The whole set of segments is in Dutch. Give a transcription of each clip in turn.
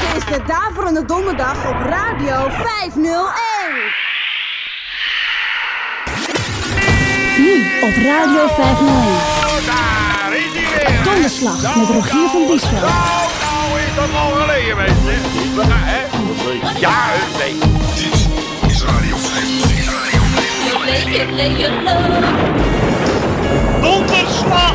Dit is de Daverende Donderdag op Radio 501. Nu op Radio 501. Daar is hij weer. Donderslag met Rogier van Diesveld. Nou, nou is dat al geleden, mensen. We gaan, hè? Ja, een week. Dit is Radio 501. Donderslag!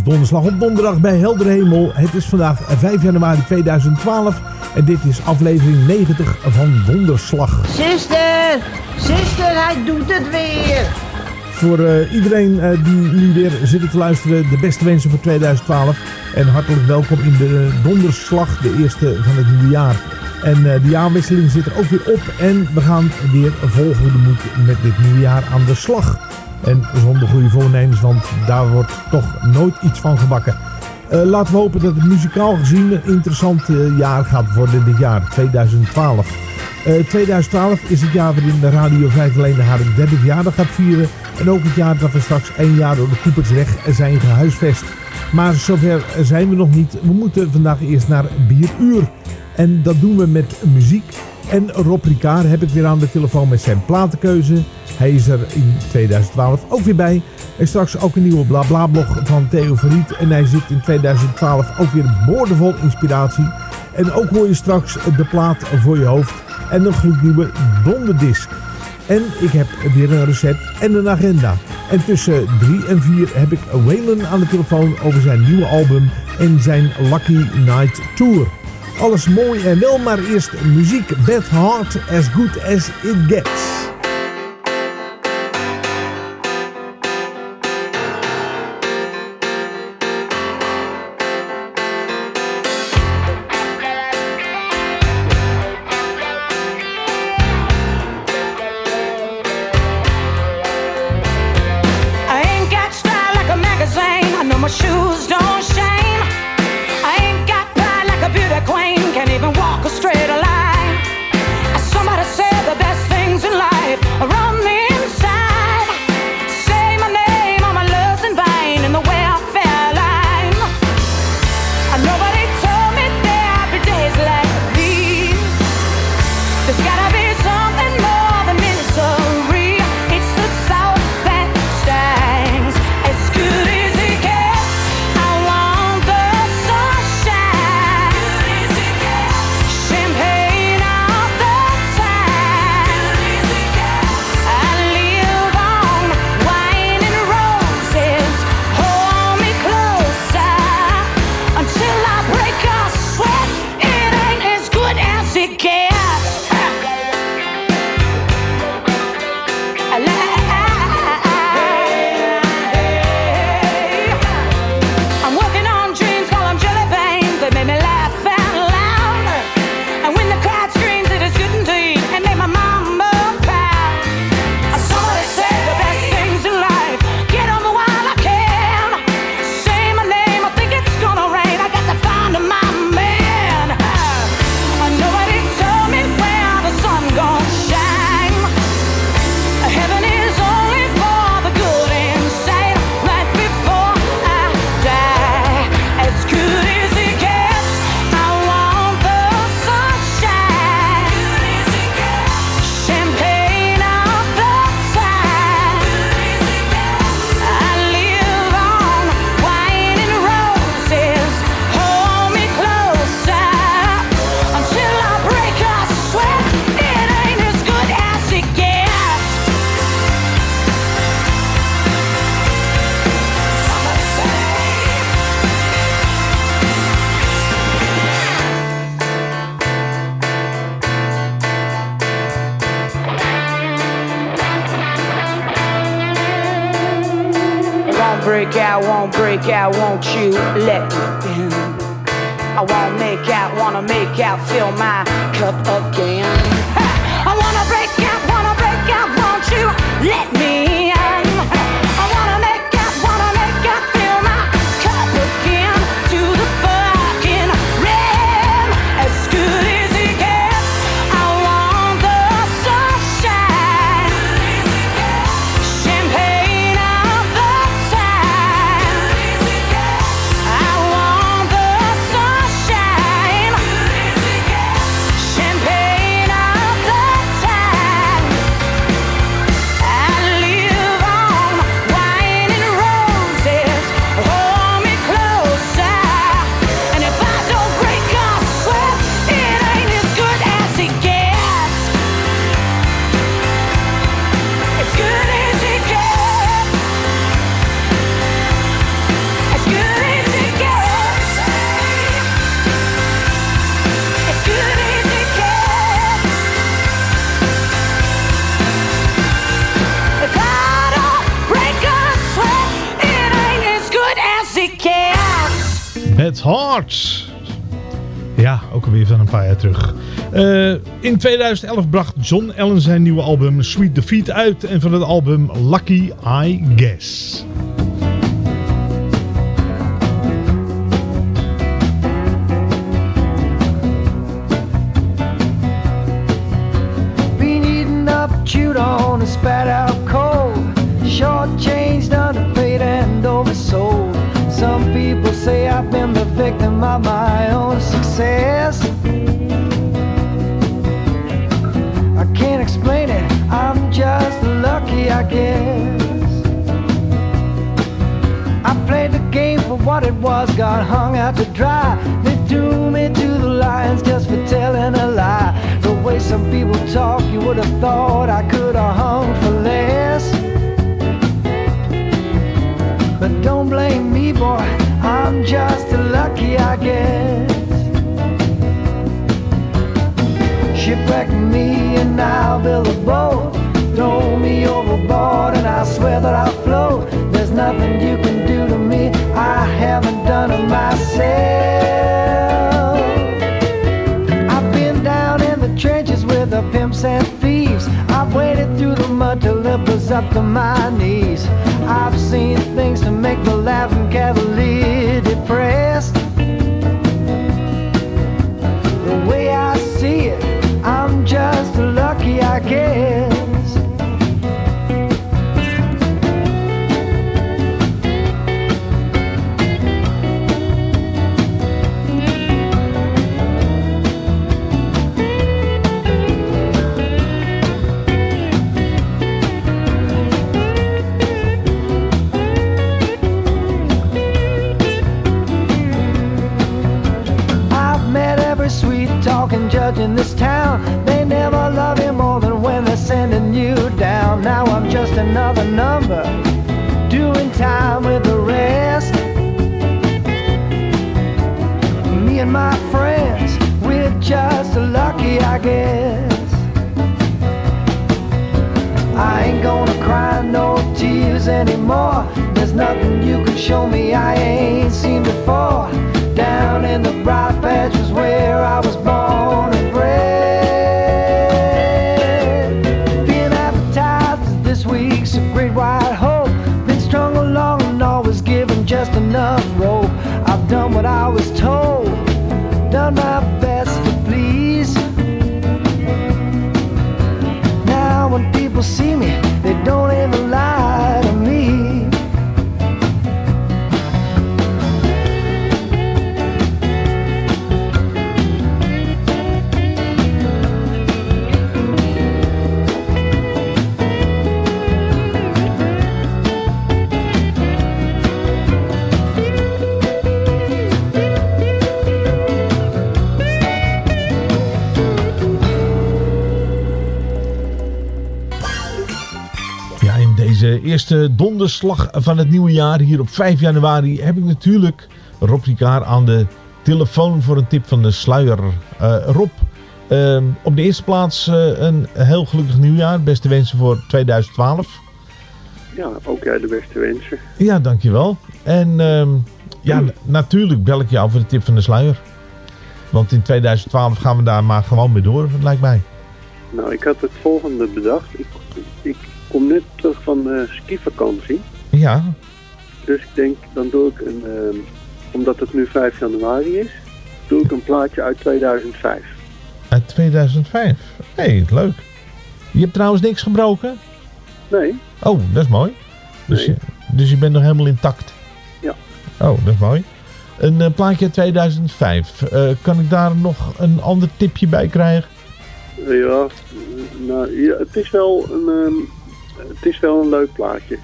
Is donderslag op donderdag bij Helder Hemel. Het is vandaag 5 januari 2012 en dit is aflevering 90 van Donderslag. Zuster, zuster, hij doet het weer. Voor eh, iedereen eh, die nu weer zit te luisteren, de beste wensen voor 2012. En hartelijk welkom in de Donderslag, de eerste van het nieuwe jaar. En eh, de jaarwisseling zit er ook weer op en we gaan weer vol goede moed met dit nieuwe jaar aan de slag. En zonder goede voornemens, want daar wordt toch nooit iets van gebakken. Eh, laten we hopen dat het muzikaal gezien een interessant eh, jaar gaat worden dit jaar, 2012. Eh, 2012 is het jaar waarin de Radio 5 alleen haar derde verjaardag gaat vieren. En ook het jaar dat we straks één jaar door de Koepersweg zijn gehuisvest. Maar zover zijn we nog niet. We moeten vandaag eerst naar Bieruur. En dat doen we met muziek. En Rob Ricard heb ik weer aan de telefoon met zijn platenkeuze. Hij is er in 2012 ook weer bij. En straks ook een nieuwe BlaBla-blog van Theo Verriet. En hij zit in 2012 ook weer boordevol inspiratie. En ook hoor je straks de plaat voor je hoofd. En een gloednieuwe donderdisc. En ik heb weer een recept en een agenda. En tussen 3 en 4 heb ik Waylon aan de telefoon over zijn nieuwe album en zijn Lucky Night Tour. Alles mooi en wel, maar eerst muziek. Bad Heart, as good as it gets. Won't out, won't you let me in? I won't make out, wanna make out, feel my Ja, ook alweer van een paar jaar terug. Uh, in 2011 bracht John Allen zijn nieuwe album Sweet Defeat uit. En van het album Lucky I Guess. Up to my knees. I've seen things to make the laughing cavalier donderslag van het nieuwe jaar, hier op 5 januari, heb ik natuurlijk Rob Ricard aan de telefoon voor een tip van de sluier. Eh, Rob, eh, op de eerste plaats eh, een heel gelukkig nieuwjaar. Beste wensen voor 2012. Ja, ook jij de beste wensen. Ja, dankjewel. En ehm, ja, n- natuurlijk bel ik jou voor de tip van de sluier. Want in 2012 gaan we daar maar gewoon mee door, lijkt mij. Nou, ik had het volgende bedacht. Ik, van de skivakantie. Ja, Dus ik denk, dan doe ik een... ehm, omdat het nu 5 januari is, doe ik een plaatje uit 2005. uit 2005. Hé, hey, leuk. Je hebt trouwens niks gebroken? Nee, Oh, dat is mooi. Dus, Nee. je, dus je bent nog helemaal intact? Ja. Oh, dat is mooi. Een eh, plaatje uit 2005. Eh, kan ik daar nog een ander tipje bij krijgen? ja, nou, ja, het, is wel een, ehm, het is wel een leuk plaatje.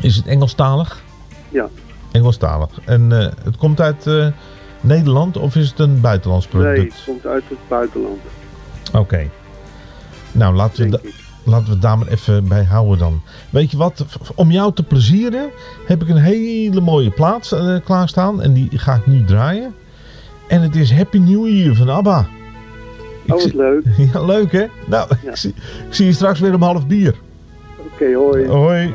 Is het Engelstalig? Ja. Engelstalig. En eh, het komt uit eh, Nederland of is het een buitenlands Nee, product? het komt uit het buitenland. Oké. Nou, laten we, laten we het daar maar even bij houden dan. Weet je wat? Om jou te plezieren heb ik een hele mooie plaats eh, klaarstaan. En die ga ik nu draaien. En het is Happy New Year van ABBA. Oh, wat leuk. Ja, leuk hè? Nou, Ja. ik, zie, ik zie je straks weer om half bier. Oké, hoi. Hoi.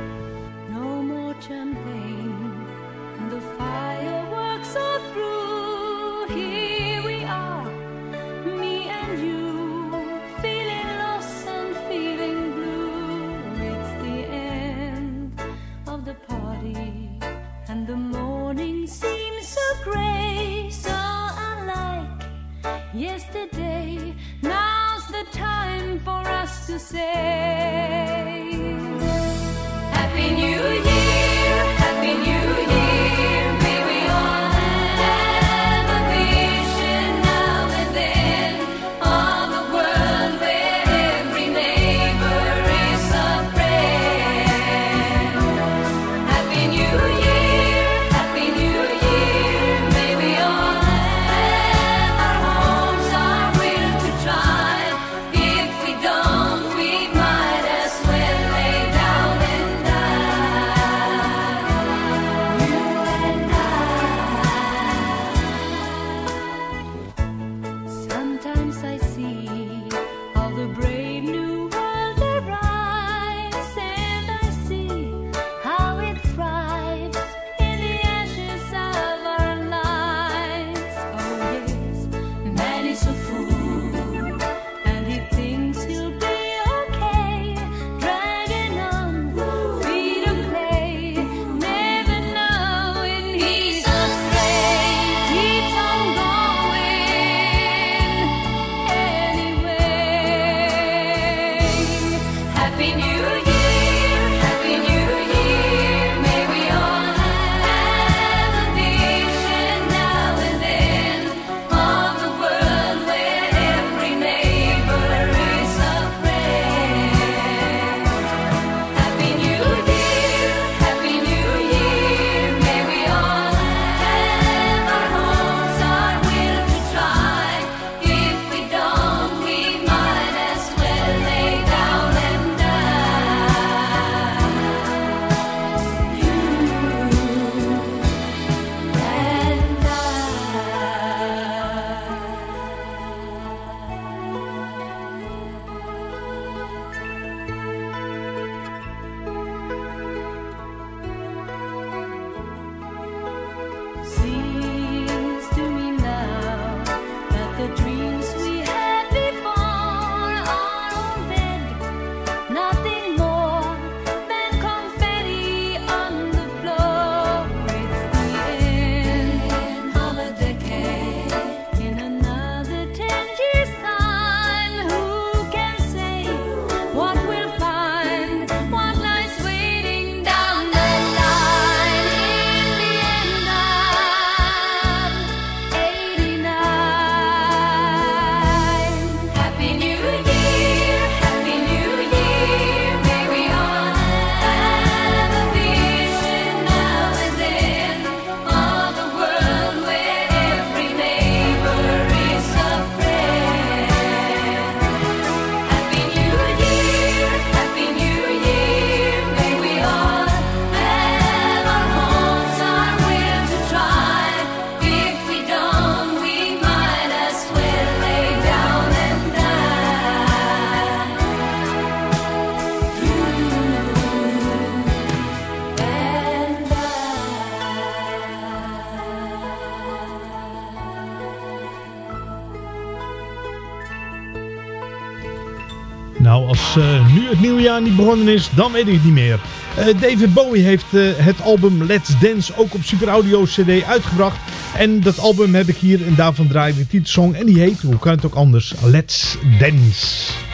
Als uh, nu het nieuwe jaar niet begonnen is, dan weet ik het niet meer. Uh, David Bowie heeft uh, het album Let's Dance ook op Super Audio CD uitgebracht. En dat album heb ik hier en daarvan draai ik de titelsong. En die heet, hoe kan het ook anders, Let's Dance.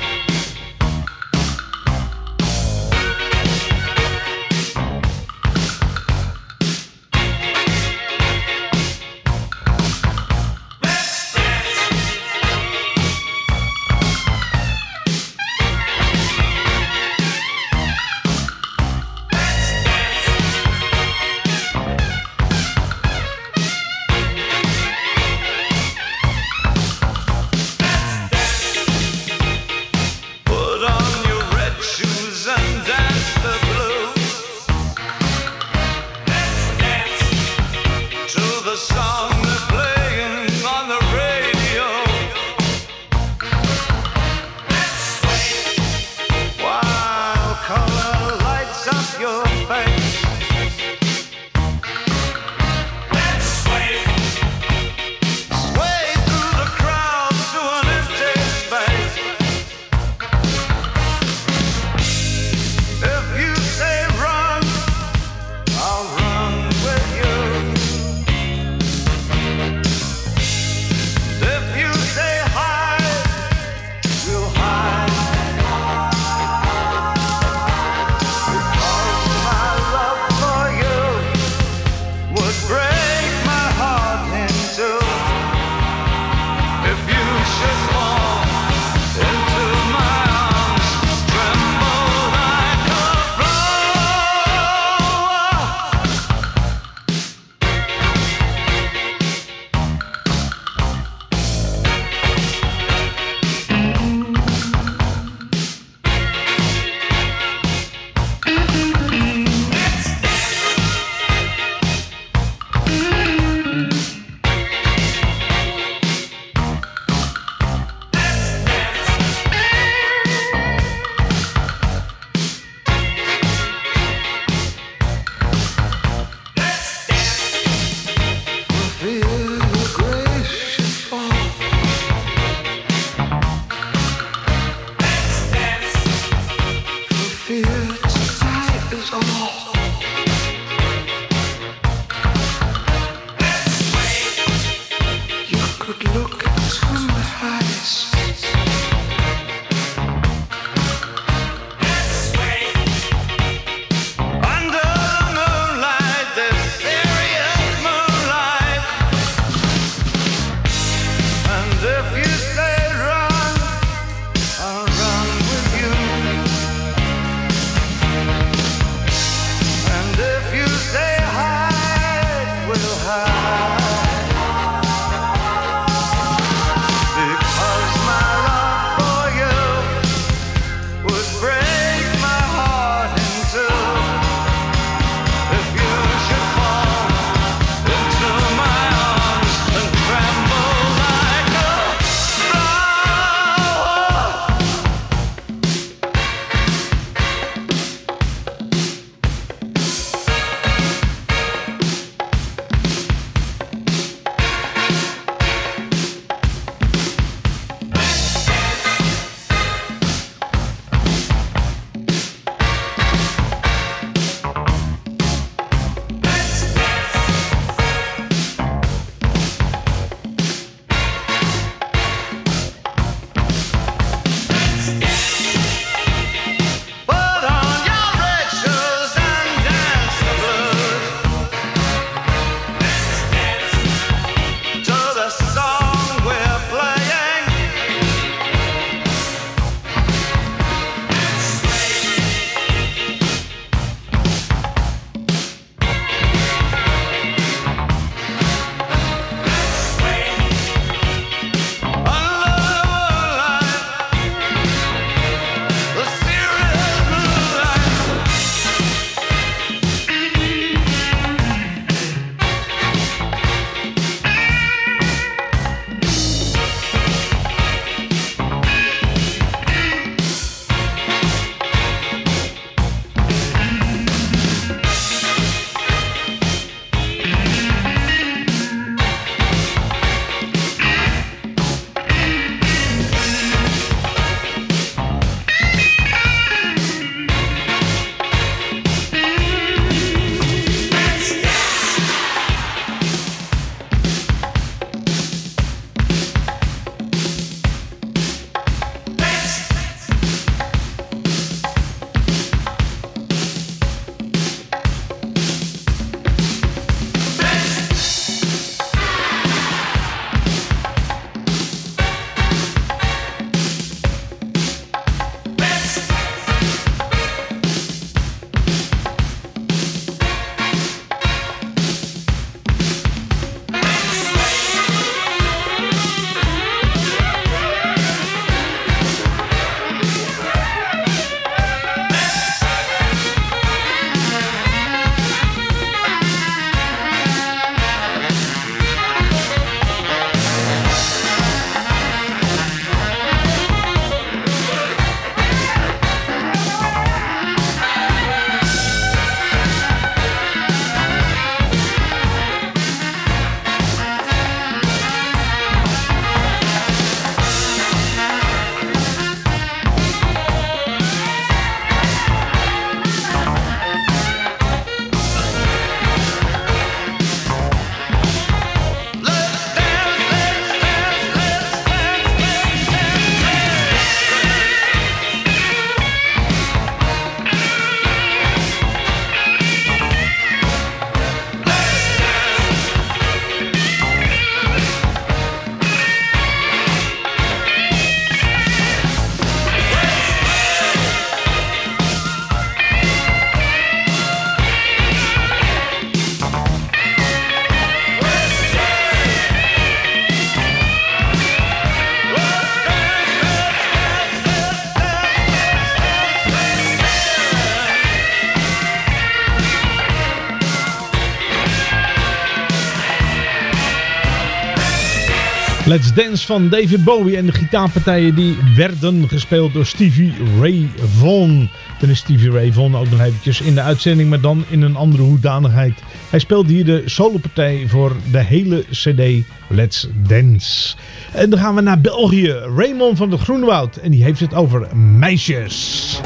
Let's Dance van David Bowie en de gitaarpartijen die werden gespeeld door Stevie Ray Vaughan. Dan is Stevie Ray Vaughan ook nog eventjes in de uitzending, maar dan in een andere hoedanigheid. Hij speelde hier de solopartij voor de hele cd Let's Dance. En dan gaan we naar België. Raymond van de Groenwoud en die heeft het over meisjes.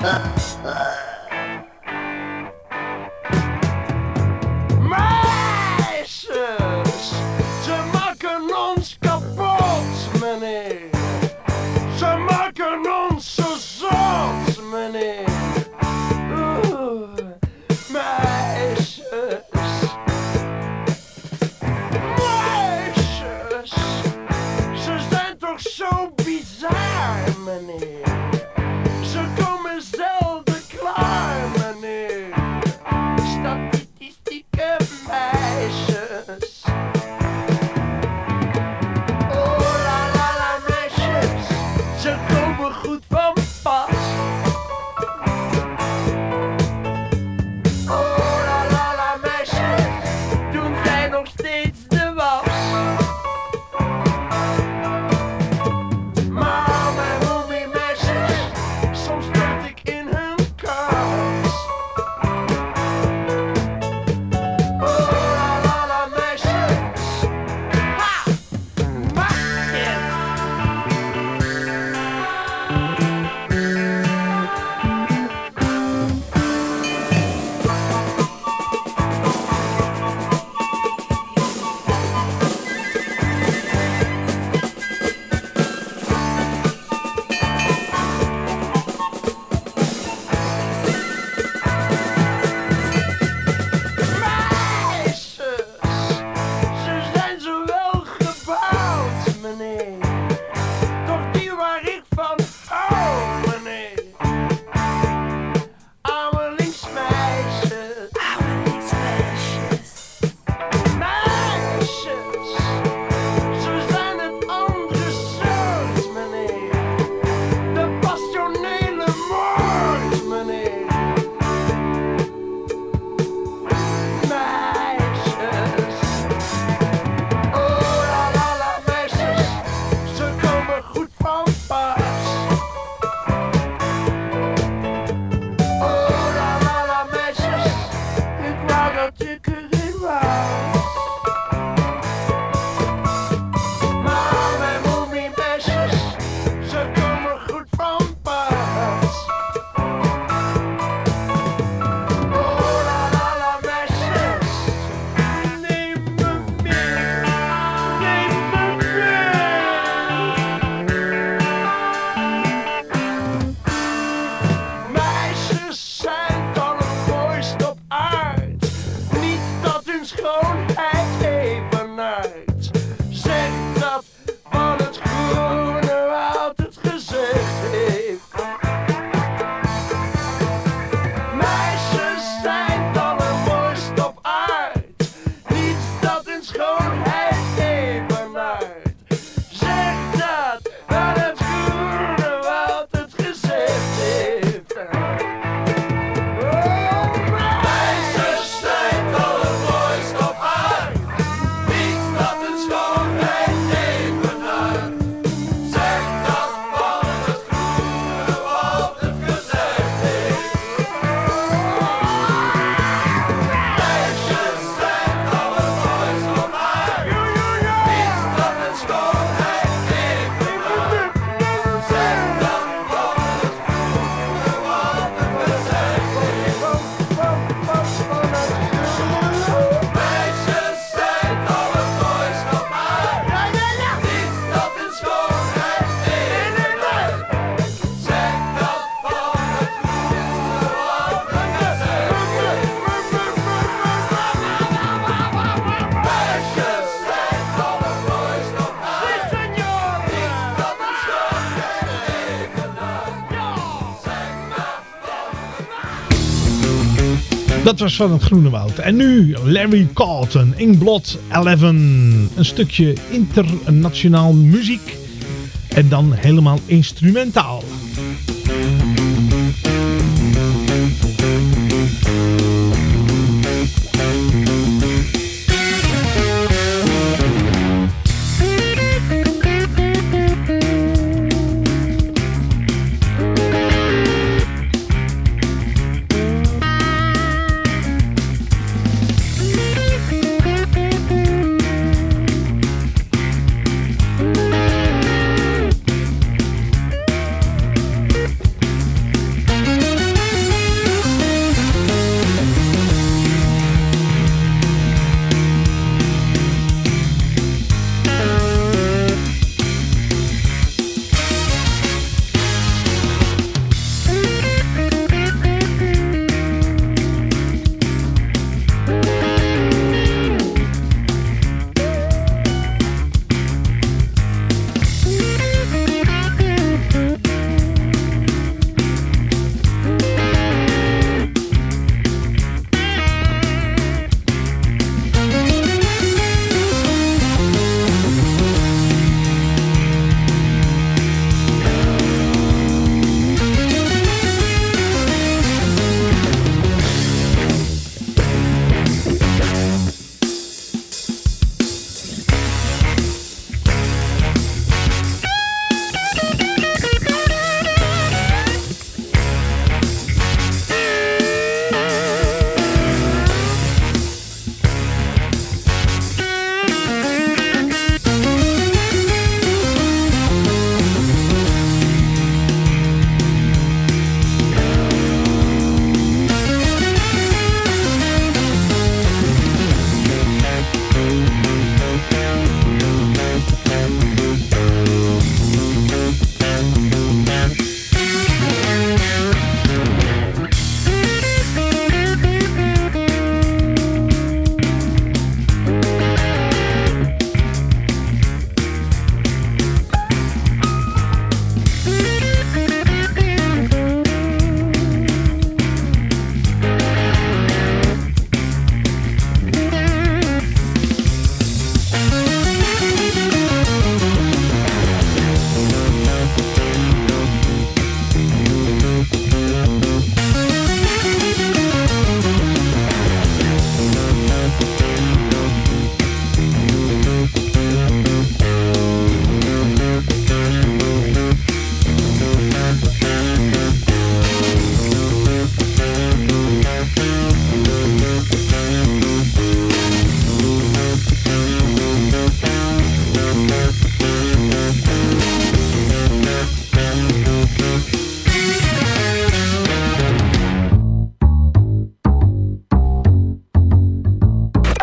Van het Groene Woud. En nu Larry Carlton, Inkblot 11. Een stukje internationaal muziek. En dan helemaal instrumentaal.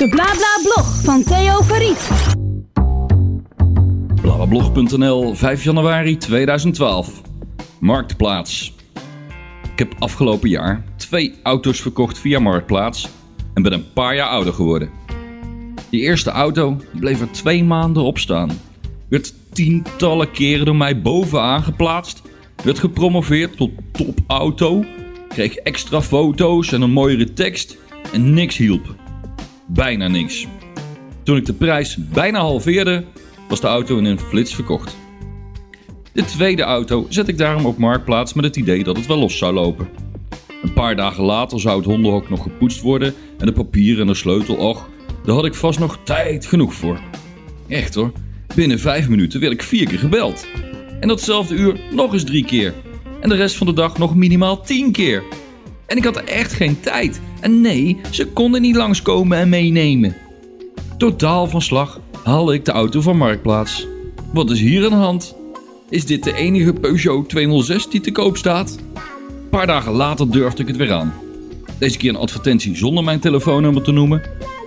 BlaBlaBlog van Theo Verriet. Blablablog.nl, 5 januari 2012. Marktplaats. Ik heb afgelopen jaar twee auto's verkocht via Marktplaats en ben een paar jaar ouder geworden. Die eerste auto bleef er twee maanden op staan. Werd tientallen keren door mij bovenaan geplaatst. Werd gepromoveerd tot topauto. Kreeg extra foto's en een mooiere tekst. En niks hielp. Bijna niks. Toen ik de prijs bijna halveerde, was de auto in een flits verkocht. De tweede auto zet ik daarom op marktplaats met het idee dat het wel los zou lopen. Een paar dagen later zou het hondenhok nog gepoetst worden en de papieren en de sleutel, och, daar had ik vast nog tijd genoeg voor. Echt hoor, binnen vijf minuten werd ik vier keer gebeld. En datzelfde uur nog eens drie keer. En de rest van de dag nog minimaal tien keer. En ik had echt geen tijd. En nee, ze konden niet langskomen en meenemen. Totaal van slag haalde ik de auto van Marktplaats. Wat is hier aan de hand? Is dit de enige Peugeot 206 die te koop staat? Een paar dagen later durfde ik het weer aan. Deze keer een advertentie zonder mijn telefoonnummer te noemen.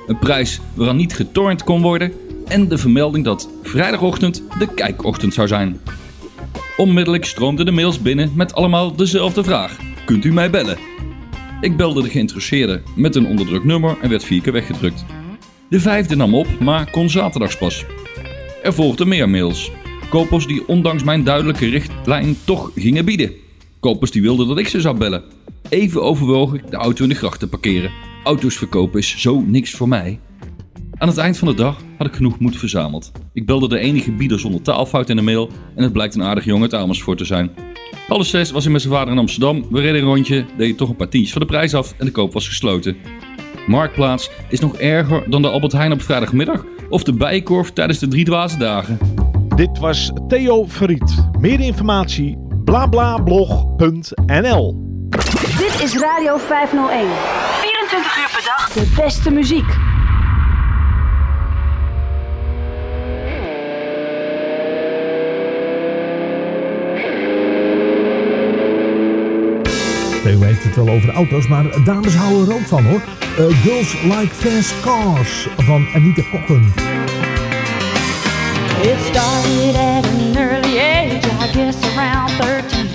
Een prijs waaraan niet getornd kon worden. En de vermelding dat vrijdagochtend de kijkochtend zou zijn. Onmiddellijk stroomden de mails binnen met allemaal dezelfde vraag. Kunt u mij bellen? Ik belde de geïnteresseerde met een onderdrukt nummer en werd vier keer weggedrukt. De vijfde nam op, maar kon zaterdags pas. Er volgden meer mails. Kopers die ondanks mijn duidelijke richtlijn toch gingen bieden. Kopers die wilden dat ik ze zou bellen. Even overwoog ik de auto in de gracht te parkeren. Auto's verkopen is zo niks voor mij. Aan het eind van de dag had ik genoeg moed verzameld. Ik belde de enige bieder zonder taalfout in de mail en het blijkt een aardig jongen uit Amersfoort te zijn. Half zes was hij met zijn vader in Amsterdam. We reden een rondje, deed toch een paar tientjes van de prijs af en de koop was gesloten. Marktplaats is nog erger dan de Albert Heijn op vrijdagmiddag of de Bijenkorf tijdens de drie dwaze dagen. Dit was Theo Verriet. Meer informatie blablablog.nl Dit is Radio 501. 24 uur per dag. De beste muziek. Heeft het wel over de auto's, maar dames houden er ook van hoor. Eh, Girls Like Fast Cars van Anita Kokken. It started at an early age, I guess around 13.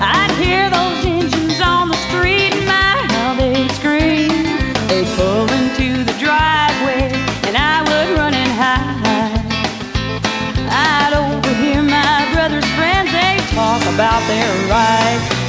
I'd hear those engines on the street and my how they scream. They'd pull into the driveway and I would run and hide. I'd overhear my brother's friends, they talk about their rides.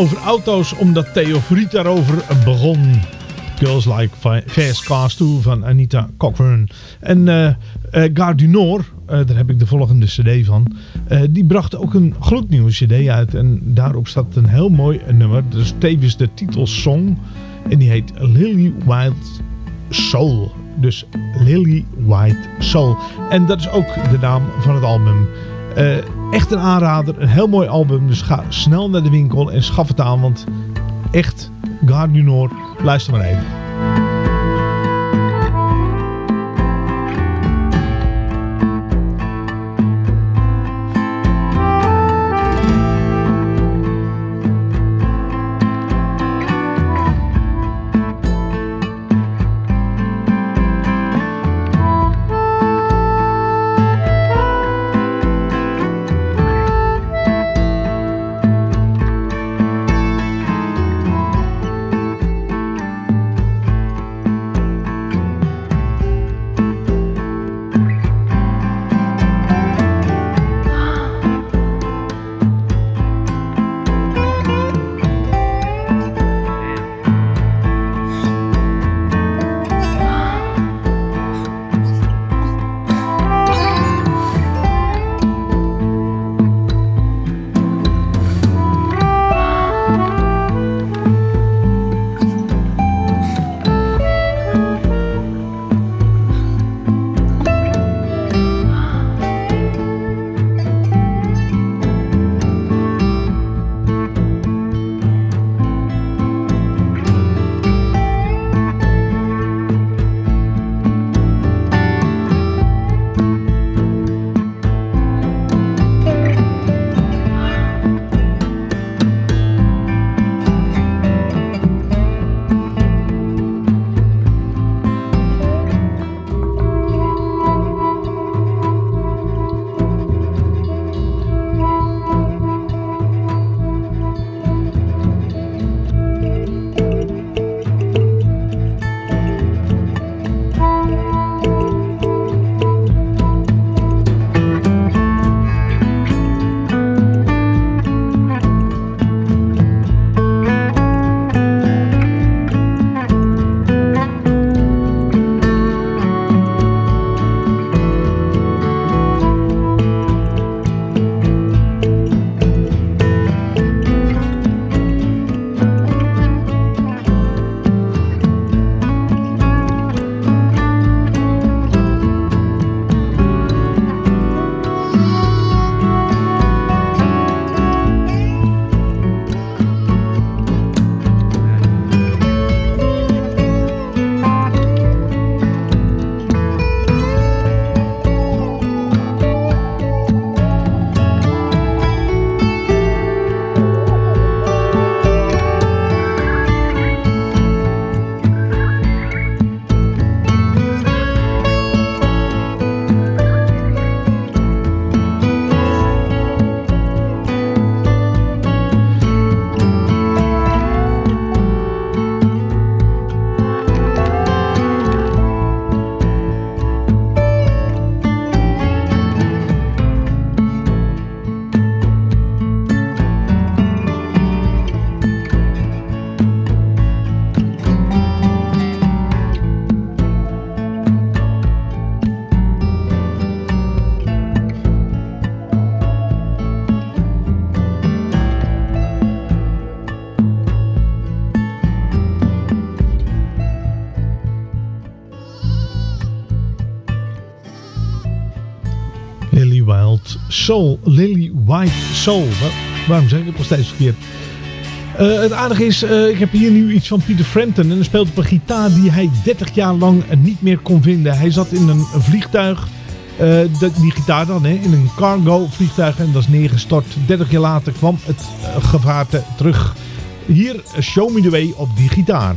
Over auto's, omdat Theo Friet daarover begon. Girls Like Fa- Fast Cars 2 van Anita Cochran. En eh, Gare du eh, daar heb ik de volgende cd van. die bracht ook een gloednieuwe cd uit. En daarop staat een heel mooi nummer. Dus tevens de titelsong. En die heet Lily Wild Soul. Dus Lily White Soul. En dat is ook de naam van het album. Echt een aanrader. Een heel mooi album. Dus ga snel naar de winkel en schaf het aan. Want echt, Gare du. Luister maar even. Lily White Soul. Wa- waarom zeg ik het nog steeds verkeerd? Eh, het aardige is, eh, ik heb hier nu iets van Peter Frampton. En hij speelt op een gitaar die hij 30 jaar lang niet meer kon vinden. Hij zat in een vliegtuig. eh, die gitaar dan, hè, in een cargo vliegtuig. En dat is neergestort. 30 jaar later kwam het gevaarte terug. Hier, Show Me The Way op die gitaar.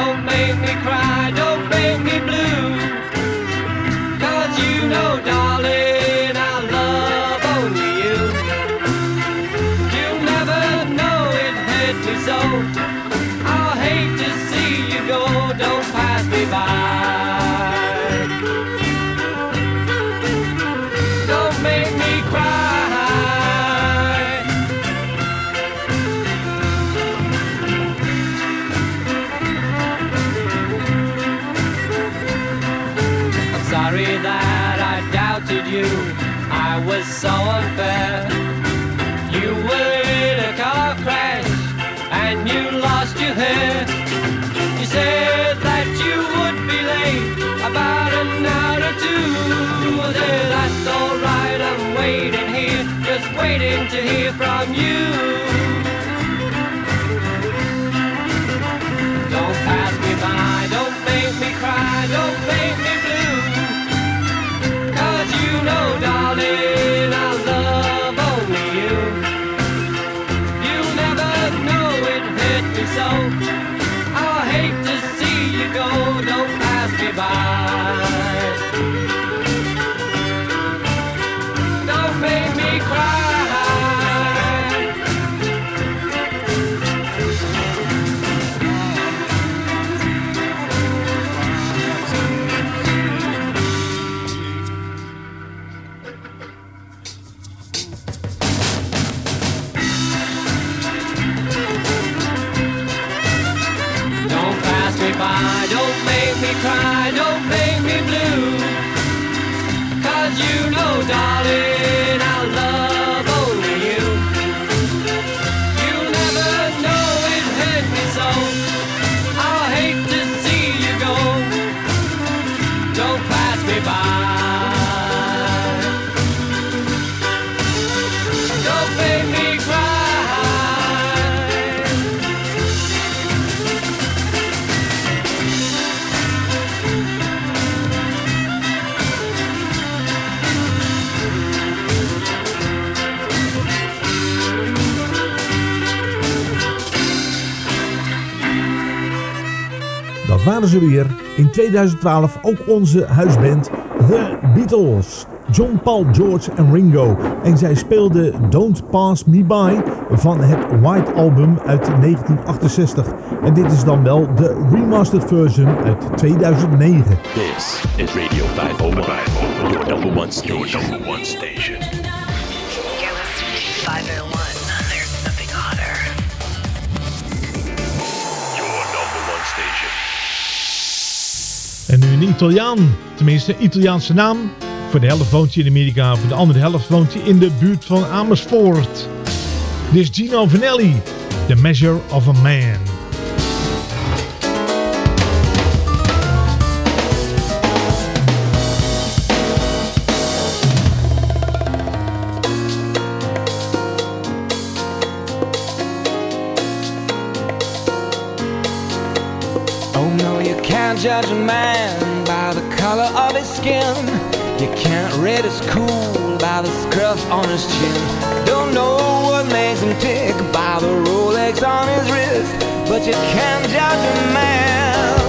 Don't make me cry, waiting to hear from you. Don't pass me by, don't make me cry, don't make me blue. Cause you know, darling, I love only you. You'll never know it hurt me so. Don't make me blue. Cause you know, darling, I love waren ze weer. In 2012 ook onze huisband The Beatles. John, Paul, George en Ringo. En zij speelden Don't Pass Me By van het White Album uit 1968. En dit is dan wel de remastered version uit 2009. This is Radio 501, your number one station. Number one station. Italiaan, tenminste Italiaanse naam. Voor de helft woont hij in Amerika, voor de andere helft woont hij in de buurt van Amersfoort. Dit is Gino Vanelli, The Measure of a Man. Oh judge a man color of his skin. You can't read his cool by the scruff on his chin. Don't know what makes him tick by the Rolex on his wrist. But you can judge a man.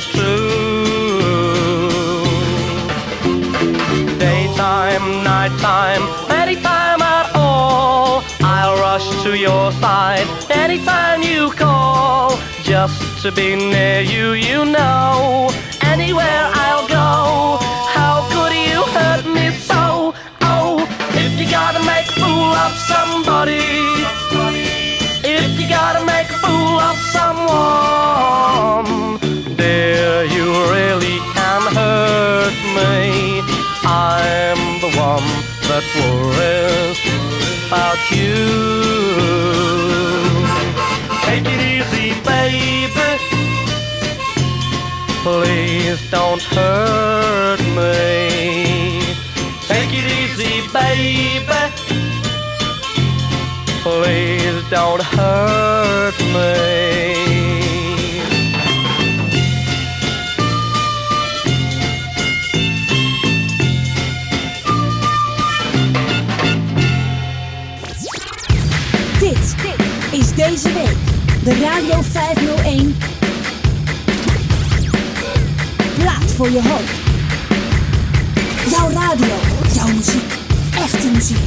is true. Daytime, nighttime, anytime at all, I'll rush to your side anytime you call. Just to be near you, you know, anywhere I'll go. How could you hurt me so? Oh, if you gotta make a fool of somebody, if you gotta make a fool of someone. mom that worries about you. Take it easy, baby. Please don't hurt me. Take it easy, baby. Please don't hurt me. Deze week, de Radio 501. Plaat voor je hoofd. Jouw radio, jouw muziek, echte muziek.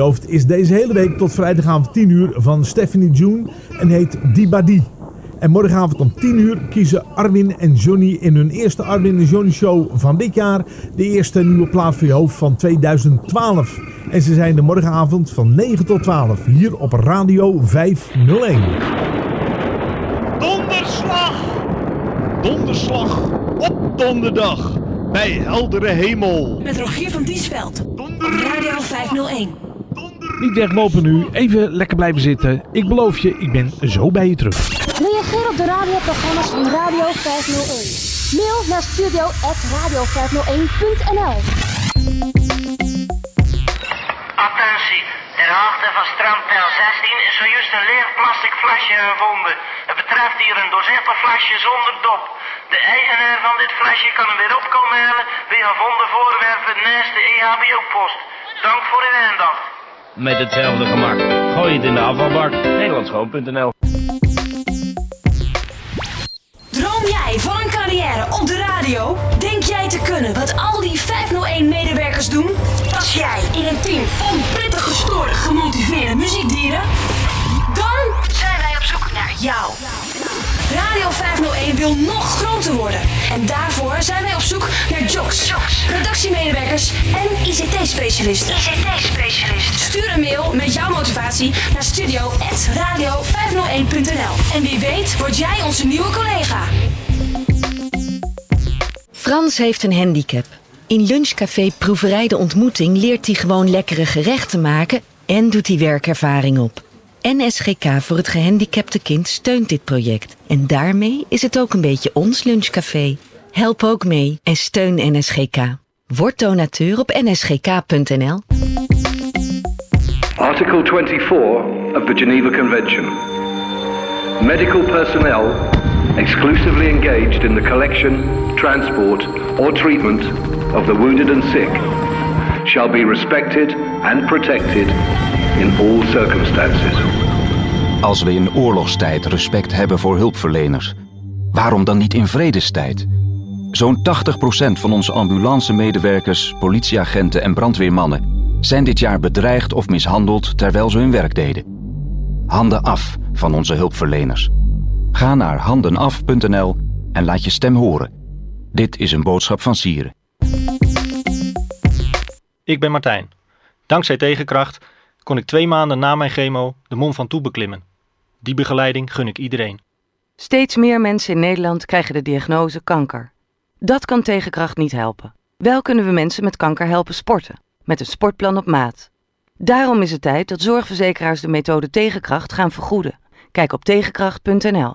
Je hoofd is deze hele week tot vrijdagavond 10 uur van Stephanie June en heet Dibadi. En morgenavond om 10 uur kiezen Armin en Johnny in hun eerste Armin en Johnny show van dit jaar de eerste nieuwe plaat voor je hoofd van 2012. En ze zijn de morgenavond van 9 tot 12 hier op Radio 501. Donderslag! Donderslag op donderdag bij heldere hemel. Met Rogier van Diesveld. Radio 501. Niet weglopen nu, even lekker blijven zitten. Ik beloof je, ik ben zo bij je terug. Reageer op de radioprogramma's van Radio 501. Mail naar studio.radio501.nl Attentie, ter hoogte van strandpeil 16 is zojuist een leeg plastic flesje gevonden. Het betreft hier een doorzichtig flesje zonder dop. De eigenaar van dit flesje kan hem weer op komen halen bij gevonden voorwerpen naast de EHBO-post. Dank voor uw aandacht. Met hetzelfde gemak. Gooi het in de afvalbak. Nederlandschoon.nl Droom jij van een carrière op de radio? Denk jij te kunnen wat al die 501-medewerkers doen? Pas jij in een team vol prettig gestoorde, gemotiveerde muziekdieren? Dan zijn wij op zoek naar jou. Radio 501 wil nog groter worden. En daarvoor zijn wij op zoek naar jocks, redactiemedewerkers en ICT-specialisten. ICT-specialisten. Stuur een mail met jouw motivatie naar studio.radio501.nl. En wie weet word jij onze nieuwe collega. Frans heeft een handicap. In lunchcafé Proeverij de Ontmoeting leert hij gewoon lekkere gerechten maken en doet hij werkervaring op. NSGK voor het gehandicapte kind steunt dit project. En daarmee is het ook een beetje ons lunchcafé. Help ook mee en steun NSGK. Word donateur op nsgk.nl. Article 24 of the Geneva Convention. Medical personnel exclusively engaged in the collection, transport, or treatment of the wounded and sick shall be respected and protected in all circumstances. Als we in oorlogstijd respect hebben voor hulpverleners, waarom dan niet in vredestijd? Zo'n 80% van onze ambulance-medewerkers, politieagenten en brandweermannen zijn dit jaar bedreigd of mishandeld terwijl ze hun werk deden. Handen af van onze hulpverleners. Ga naar handenaf.nl en laat je stem horen. Dit is een boodschap van Sieren. Ik ben Martijn. Dankzij tegenkracht kon ik twee maanden na mijn chemo de Mont Ventoux beklimmen. Die begeleiding gun ik iedereen. Steeds meer mensen in Nederland krijgen de diagnose kanker. Dat kan tegenkracht niet helpen. Wel kunnen we mensen met kanker helpen sporten, met een sportplan op maat. Daarom is het tijd dat zorgverzekeraars de methode tegenkracht gaan vergoeden. Kijk op tegenkracht.nl.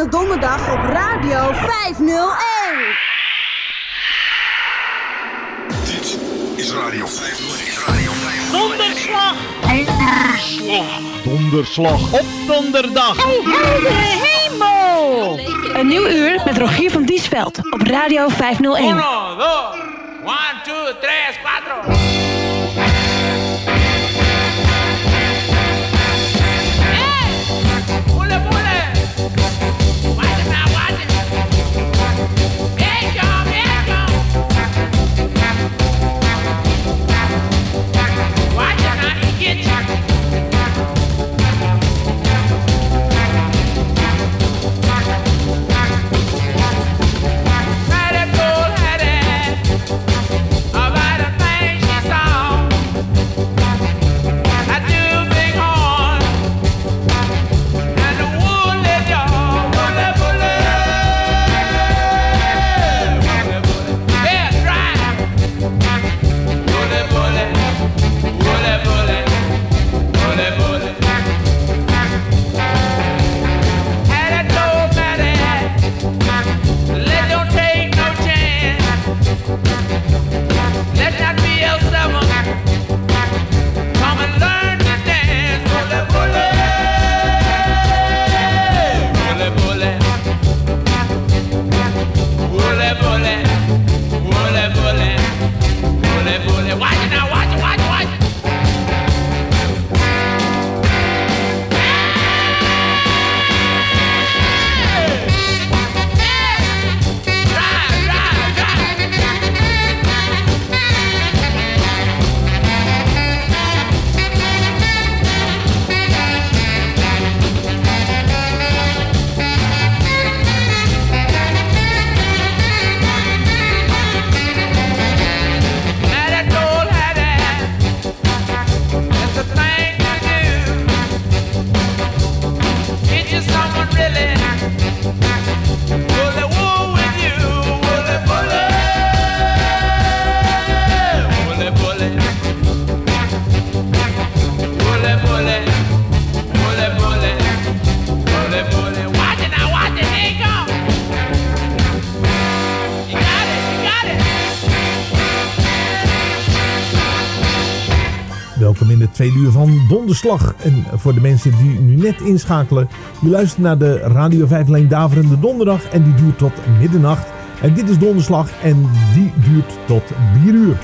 aanstaande donderdag op Radio 501. Dit is Radio 501. Donderslag! Donderslag! Donderslag op donderdag! Hey, hey, hemel! Een nieuw uur met Rogier van Diesveld op Radio 501. 1, 2, 3, 4. Tweede uur van Donderslag. En voor de mensen die nu net inschakelen, je luistert naar de Radio 5 Leen Daverende Donderdag en die duurt tot middernacht. En dit is Donderslag en die duurt tot 4 uur.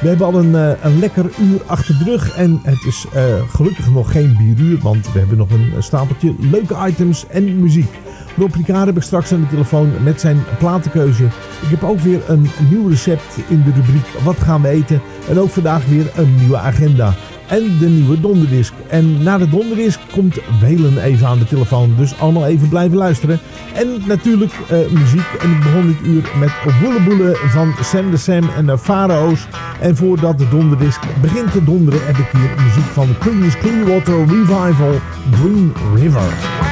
We hebben al een, eh, een lekker uur achter de rug en het is eh, gelukkig nog geen bieruur, want we hebben nog een stapeltje leuke items en muziek. Rob Ricard heb ik straks aan de telefoon met zijn platenkeuze. Ik heb ook weer een nieuw recept in de rubriek Wat gaan we eten? En ook vandaag weer een nieuwe agenda. En de nieuwe donderdisc. En na de donderdisc komt Welen even aan de telefoon. Dus allemaal even blijven luisteren. En natuurlijk eh, muziek. En ik begon dit uur met Boele Boele van Sam de Sam en de Pharaohs. En voordat de donderdisc begint te donderen heb ik hier muziek van Creedence Clearwater Revival Green River.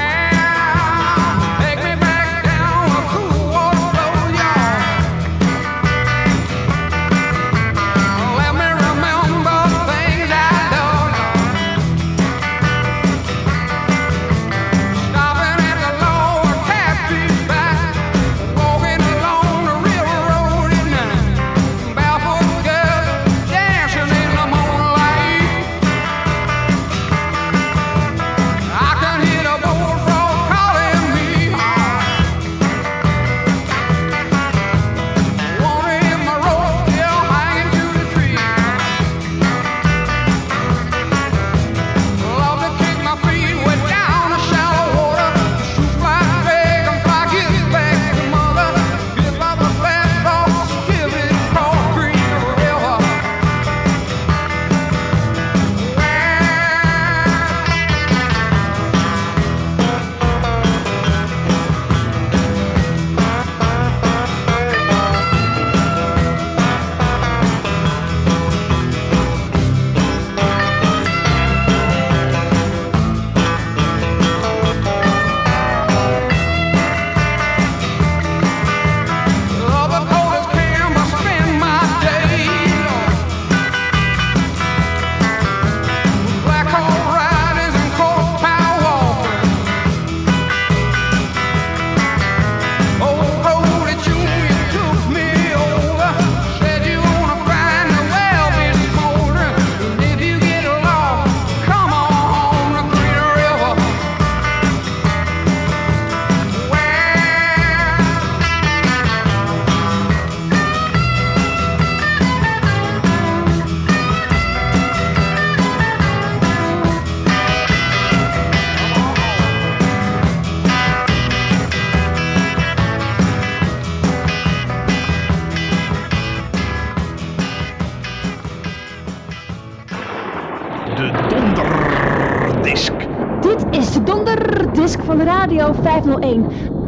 Radio 501.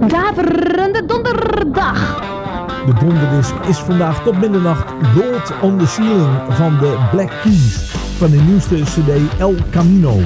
Daverende donderdag. De donderdisc is vandaag tot middernacht Gold on the Ceiling van de Black Keys van de nieuwste cd El Camino.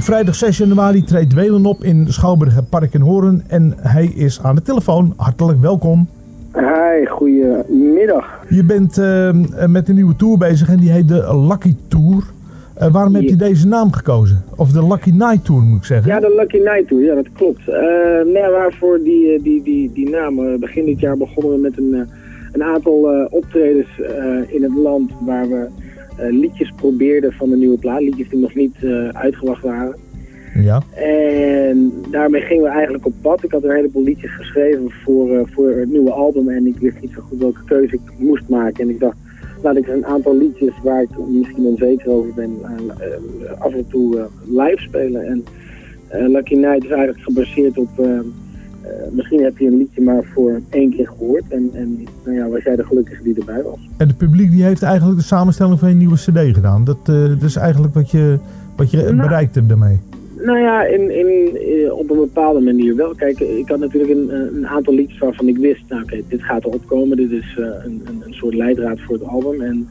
Op vrijdag 6 januari treedt Welen op in Schouwburg Park in Horen. En hij is aan de telefoon. Hartelijk welkom. Hi, goedemiddag. Je bent eh, met een nieuwe tour bezig en die heet de Lucky Tour. Eh, waarom heb je deze naam gekozen? Of de Lucky Night Tour moet ik zeggen. Ja, de Lucky Night Tour, ja dat klopt. Eh nee, waarvoor die, die, die, die naam? Begin dit jaar begonnen we met een, een aantal optredens in het land waar we liedjes probeerden van de nieuwe plaat. Liedjes die nog niet eh, uitgebracht waren. Ja. En daarmee gingen we eigenlijk op pad. Ik had een heleboel liedjes geschreven voor, eh, voor het nieuwe album en ik wist niet zo goed welke keuze ik moest maken. En ik dacht, laat ik een aantal liedjes waar ik misschien onzeker over ben, eh, eh, af en toe eh, live spelen. En eh, Lucky Night is eigenlijk gebaseerd op, eh, misschien heb je een liedje maar voor één keer gehoord. En, en nou ja, was jij de gelukkige die erbij was. En het publiek die heeft eigenlijk de samenstelling van je nieuwe cd gedaan. Dat, eh, dat is eigenlijk wat je, wat je Nou. bereikt hebt daarmee. Nou ja, in, in, eh, op een bepaalde manier wel. Kijk, ik had natuurlijk een, een aantal liedjes waarvan ik wist, nou oké, dit gaat erop komen. Dit is een, een, een soort leidraad voor het album. En,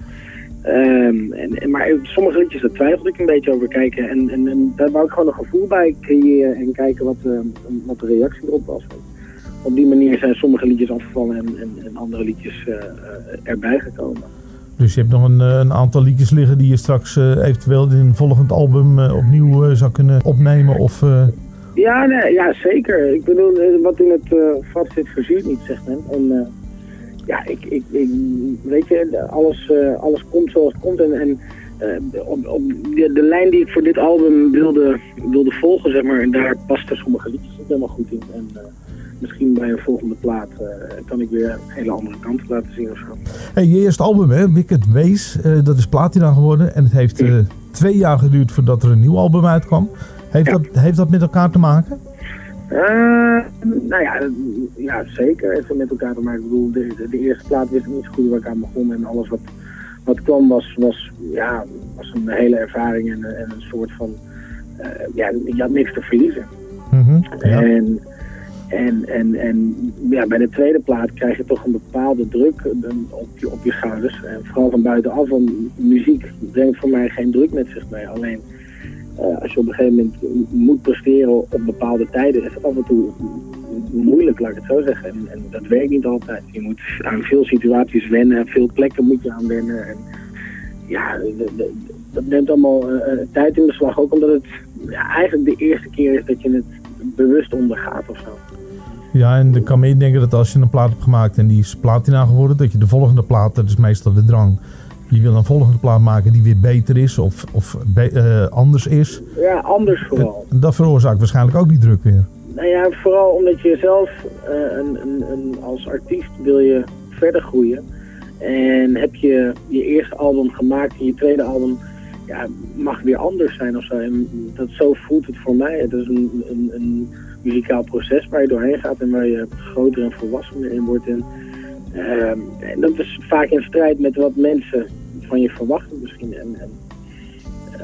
ehm, en, en- maar sommige liedjes, daar twijfelde ik een beetje over kijken. En, en, en daar wou ik gewoon een gevoel bij creëren en kijken wat, eh, wat de reactie erop was. Op die manier zijn sommige liedjes afgevallen en, en, en andere liedjes eh, eh, erbij gekomen. Dus je hebt nog een, eh, een aantal liedjes liggen die je straks eventueel in een volgend album opnieuw zou kunnen opnemen. Of, Ja, nee, ja, zeker. Ik bedoel, wat in het vat zit, verzuurt niet, zegt men. En ja, ik, ik, ik, weet je, alles, eh, alles komt zoals het komt. En, en eh, op, op de, de lijn die ik voor dit album wilde, wilde volgen, zeg maar, en daar pasten sommige liedjes niet helemaal goed in. En eh, misschien bij een volgende plaat kan ik weer een hele andere kant laten zien of zo. hey, je eerste album, hè, Wicked Ways, eh, dat is platina geworden. En het heeft twee jaar geduurd voordat er een nieuw album uitkwam. Heeft, dat, heeft dat met elkaar te maken? Eh, nou ja, ja, zeker. Even met elkaar te maken. Ik bedoel, de, de, eerste plaat wist ik niet zo goed waar ik aan begon. En alles wat, wat kwam was, was, ja, was een hele ervaring en, en een soort van... eh, ja, je had niks te verliezen. En, en, en, en ja, bij de tweede plaat krijg je toch een bepaalde druk op je, op je schouders. En vooral van buitenaf, want muziek brengt voor mij geen druk met zich mee. Alleen eh, als je op een gegeven moment moet presteren op bepaalde tijden, is het af en toe moeilijk, laat ik het zo zeggen. En, en dat werkt niet altijd. Je moet aan veel situaties wennen, veel plekken moet je aan wennen. En ja, dat neemt allemaal eh, eh, tijd in beslag. Ook omdat het ja, eigenlijk de eerste keer is dat je het bewust ondergaat of zo. Ja, en ik kan me indenken dat als je een plaat hebt gemaakt en die is platina geworden, dat je de volgende plaat, dat is meestal de drang, je wil een volgende plaat maken die weer beter is of, of be- eh, anders is. Ja, anders vooral. En dat veroorzaakt waarschijnlijk ook die druk weer. Nou ja, vooral omdat je zelf eh, een, een, een, als artiest wil je verder groeien. En heb je je eerste album gemaakt en je tweede album ja, mag weer anders zijn of zo. En dat, zo voelt het voor mij. Het is een, een, een muzikaal proces waar je doorheen gaat en waar je groter en volwassener in wordt. En, ehm, en dat is vaak in strijd met wat mensen van je verwachten misschien. En, en,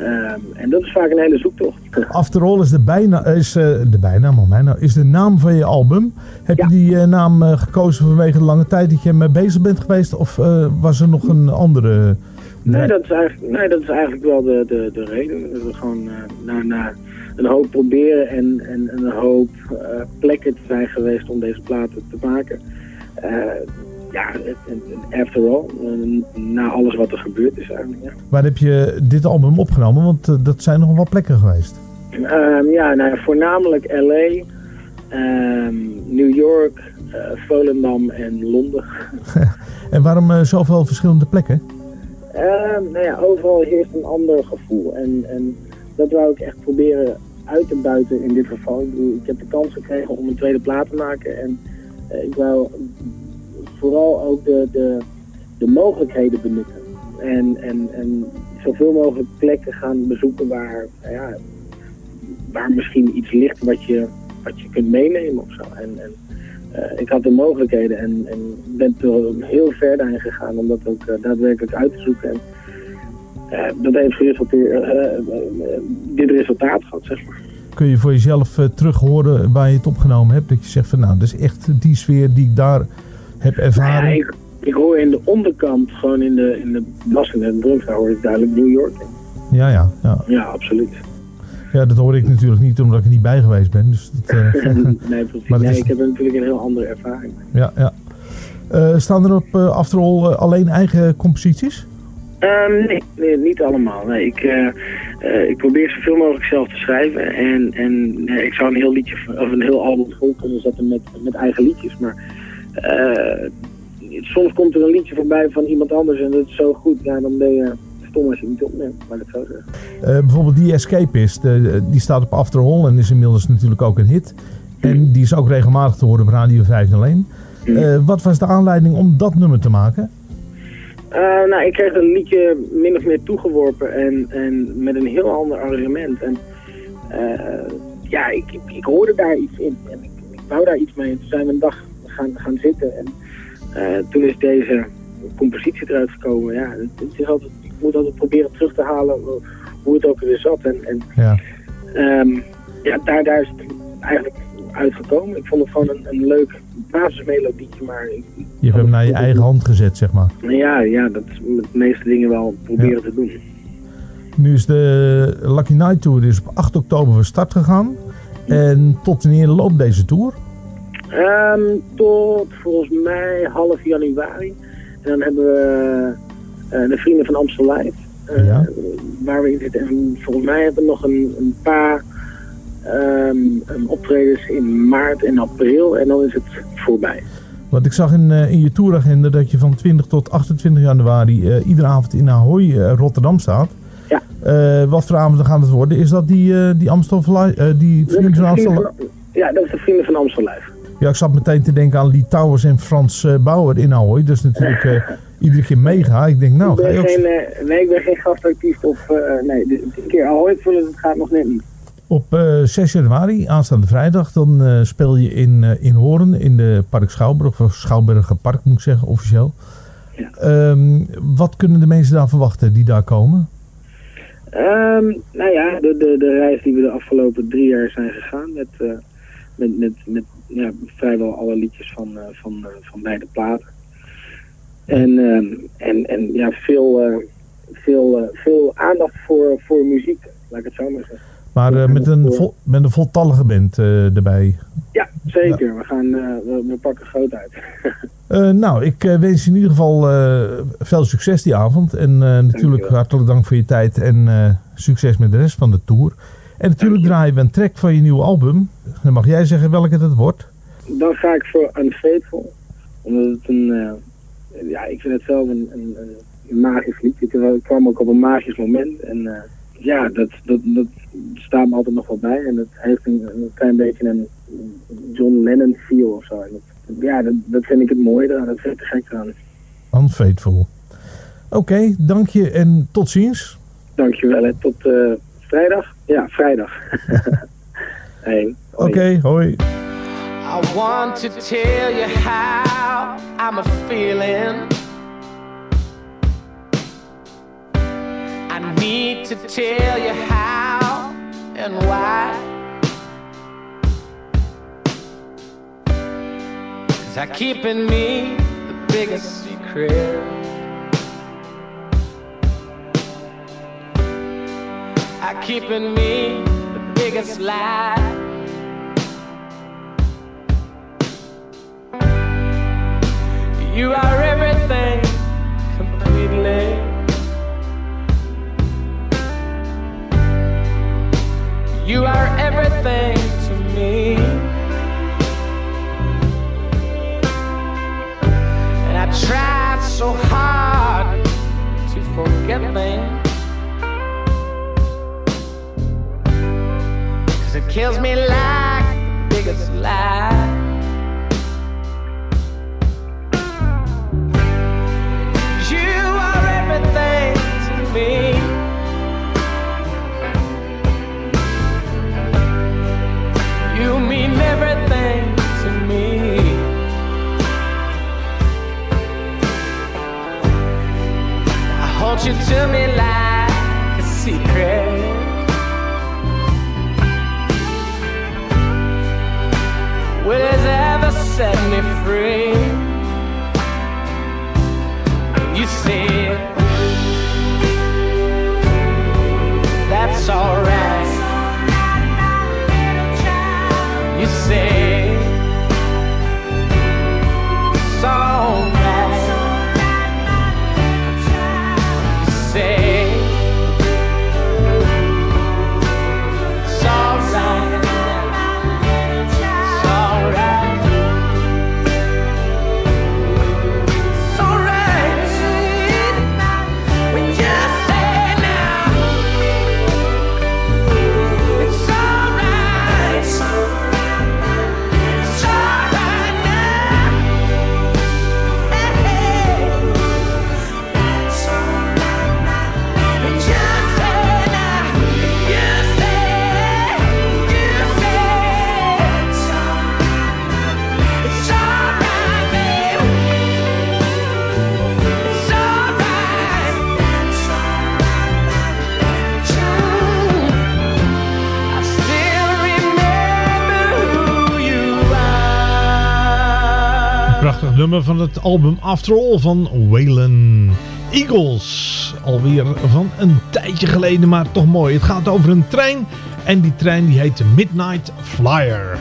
ehm, en dat is vaak een hele zoektocht. After All is de, bijna, is, eh, de bijnaam, oh, mijn naam, is de naam van je album. Heb je die eh, naam eh, gekozen vanwege de lange tijd dat je mee bezig bent geweest? Of was er nog een andere... Nee, dat is eigenlijk, nee, dat is eigenlijk wel de, de, de reden. Dat we gewoon eh, na, na een hoop proberen en, en een hoop plekken te zijn geweest om deze platen te maken. Ja, after all, eh, na alles wat er gebeurd is eigenlijk. Ja, Waar heb je dit album opgenomen? Want eh, dat zijn nog wel plekken geweest. Ehm, ja nou, voornamelijk LA, ehm, New York, eh, Volendam en Londen. En waarom zoveel verschillende plekken? Ehm, nou ja, overal heerst een ander gevoel. En, en dat wou ik echt proberen uit te buiten in dit geval. Ik, bedoel, ik heb de kans gekregen om een tweede plaat te maken. En ik wou vooral ook de, de, de mogelijkheden benutten. En, en, en zoveel mogelijk plekken gaan bezoeken waar, nou ja, waar misschien iets ligt wat je, wat je kunt meenemen of zo. En, en eh, ik had de mogelijkheden en, en ben er heel ver daarin gegaan om dat ook eh, daadwerkelijk uit te zoeken. En, eh, dat heeft dit resultaat gehad, zeg maar. Kun je voor jezelf terug horen waar je het opgenomen hebt? Dat je zegt van nou, dat is echt die sfeer die ik daar heb ervaren. Nou ja, ik, ik hoor in de onderkant, gewoon in de, in de bas en de drums, daar hoor ik duidelijk New York in. Ja, ja, ja. Ja, absoluut. Ja, dat hoorde ik natuurlijk niet omdat ik er niet bij geweest ben. Dus dat, eh, nee, precies. Maar nee, is- ik heb natuurlijk een heel andere ervaring. ja, ja. Eh, staan er op uh, After All eh, alleen eigen composities? Ehm, nee, nee, niet allemaal. Nee, ik, ik probeer zoveel mogelijk zelf te schrijven. En, en ik zou een heel liedje of een heel album vol kunnen zetten met, met eigen liedjes. Maar soms komt er een liedje voorbij van iemand anders en dat is zo goed. Ja, dan ben je stom als je niet opneemt, maar dat zo zeggen. Eh, bijvoorbeeld die Escapist, eh, die staat op After All en is inmiddels natuurlijk ook een hit. En die is ook regelmatig te horen op Radio 501. Eh, wat was de aanleiding om dat nummer te maken? Eh, nou, ik kreeg een liedje min of meer toegeworpen en, en met een heel ander arrangement. En eh, ja, ik, ik, ik hoorde daar iets in en ik, ik wou daar iets mee. En toen zijn we een dag gaan, gaan zitten en eh, toen is deze compositie eruit gekomen. Ja, het, het is altijd, ik moet altijd proberen terug te halen hoe het ook weer zat. En, en Ja. Ehm, ja, daar, daar is het eigenlijk uitgekomen. Ik vond het gewoon een, een leuk basismelodietje, maar ik, Je hebt hem naar je eigen hand gezet, zeg maar. ja, ja, dat is met de meeste dingen wel proberen te doen. Nu is de Lucky Night Tour dus op 8 oktober van start gegaan. En tot wanneer loopt deze tour? Ehm, tot volgens mij half januari. En dan hebben we eh, de Vrienden van Amstel Live. eh, Waar we in zitten. En volgens mij hebben we nog een, een paar ehm, optredens in maart en april. En dan is het voorbij. Want ik zag in, eh, in je touragenda dat je van 20 tot 28 januari iedere avond in Ahoy, Rotterdam staat. Ja. Wat voor avonden gaan het worden? Is dat die, die Amstel, die Vrienden van Amstel? Ja, dat is de Vrienden van Amstel Live. Ja, ik zat meteen te denken aan Lee Towers en Frans eh, Bauer in Ahoy. Dat is natuurlijk eh, iedere keer mega. Ik denk, nou, ik ga je ook... eh, nee, ik ben geen gastartiest of... eh, nee, een keer Ahoy vullen, dat gaat nog net niet. Op eh, 6 januari, aanstaande vrijdag, dan speel je in, in Hoorn in de Park Schouwburg, of Schouwburger Park moet ik zeggen, officieel. Ehm, wat kunnen de mensen daar verwachten die daar komen? Ehm, nou ja, de, de, de reis die we de afgelopen drie jaar zijn gegaan met, met, met, met ja, vrijwel alle liedjes van, eh, van, eh, van beide platen. En, ehm, en, en ja, veel, eh, veel, veel aandacht voor, voor muziek, laat ik het zo maar zeggen. Maar met, een vol, met een voltallige band erbij. Ja, zeker. We, gaan, we, we pakken groot uit. Nou, ik wens je in ieder geval veel succes die avond. En natuurlijk hartelijk dank voor je tijd en succes met de rest van de tour. En natuurlijk draaien we een track van je nieuwe album. Dan mag jij zeggen welke het wordt. Dan ga ik voor Unfaithful. Omdat het een... eh, ja, ik vind het zelf een, een, een magisch lied. Ik eh, kwam ook op een magisch moment. En eh, ja, dat, dat, dat staat me altijd nog wel bij. En het heeft een, een klein beetje een John Lennon feel of zo. En dat, ja, dat, dat vind ik het mooie eraan. Dat vind ik te gek aan. Unfaithful. Oké, dank je en tot ziens. Dankjewel. hè. Tot vrijdag. Ja, vrijdag. hey, Oké, hoi. I want to tell you how I'm a feeling. I need to tell you how and why. Cause I keep in me the biggest secret. I keep in me the biggest lie. You are kills me like the biggest lie. You are everything to me. You mean everything to me. I hold you to me set me free? You said that's alright. Nummer van het album After All van Waylon Eagles. Alweer van een tijdje geleden, maar toch mooi. Het gaat over een trein en die trein die heet Midnight Flyer.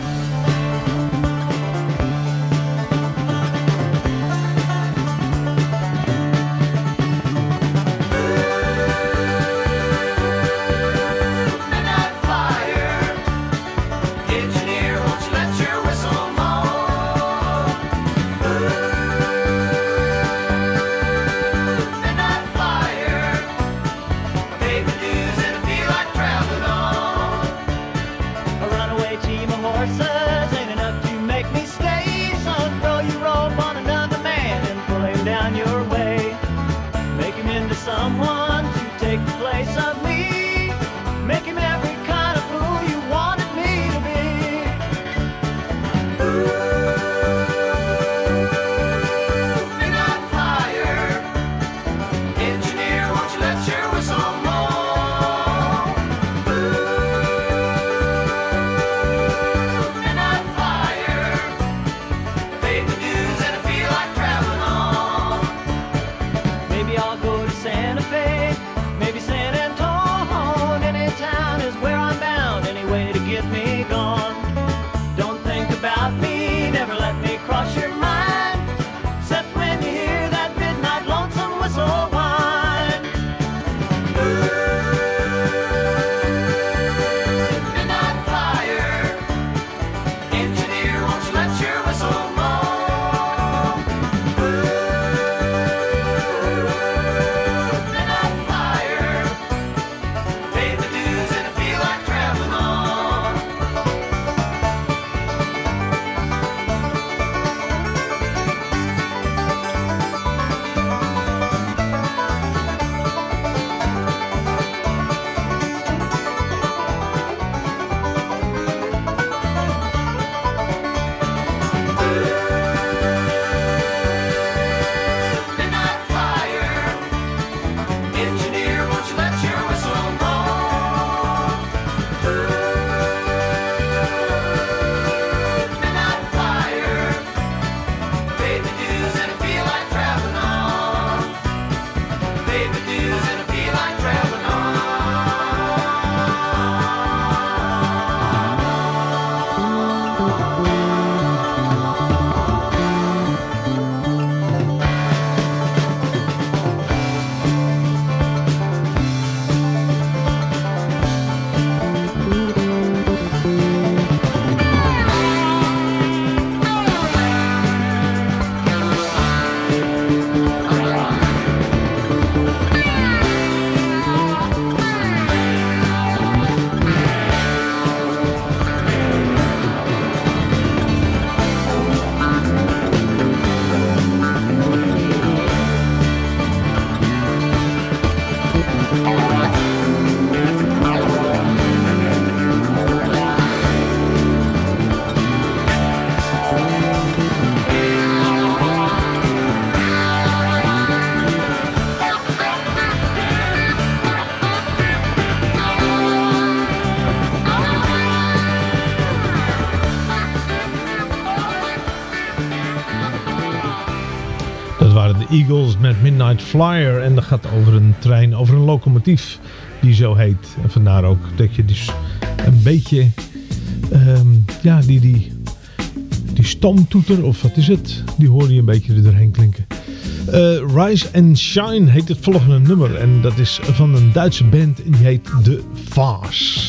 Eagles met Midnight Flyer. En dat gaat over een trein, over een locomotief die zo heet. En vandaar ook dat je dus een beetje ehm, ja, die, die, die stamtoeter, of wat is het, die hoor je een beetje er doorheen klinken. Eh, Rise and Shine heet het volgende nummer. En dat is van een Duitse band en die heet De Vars.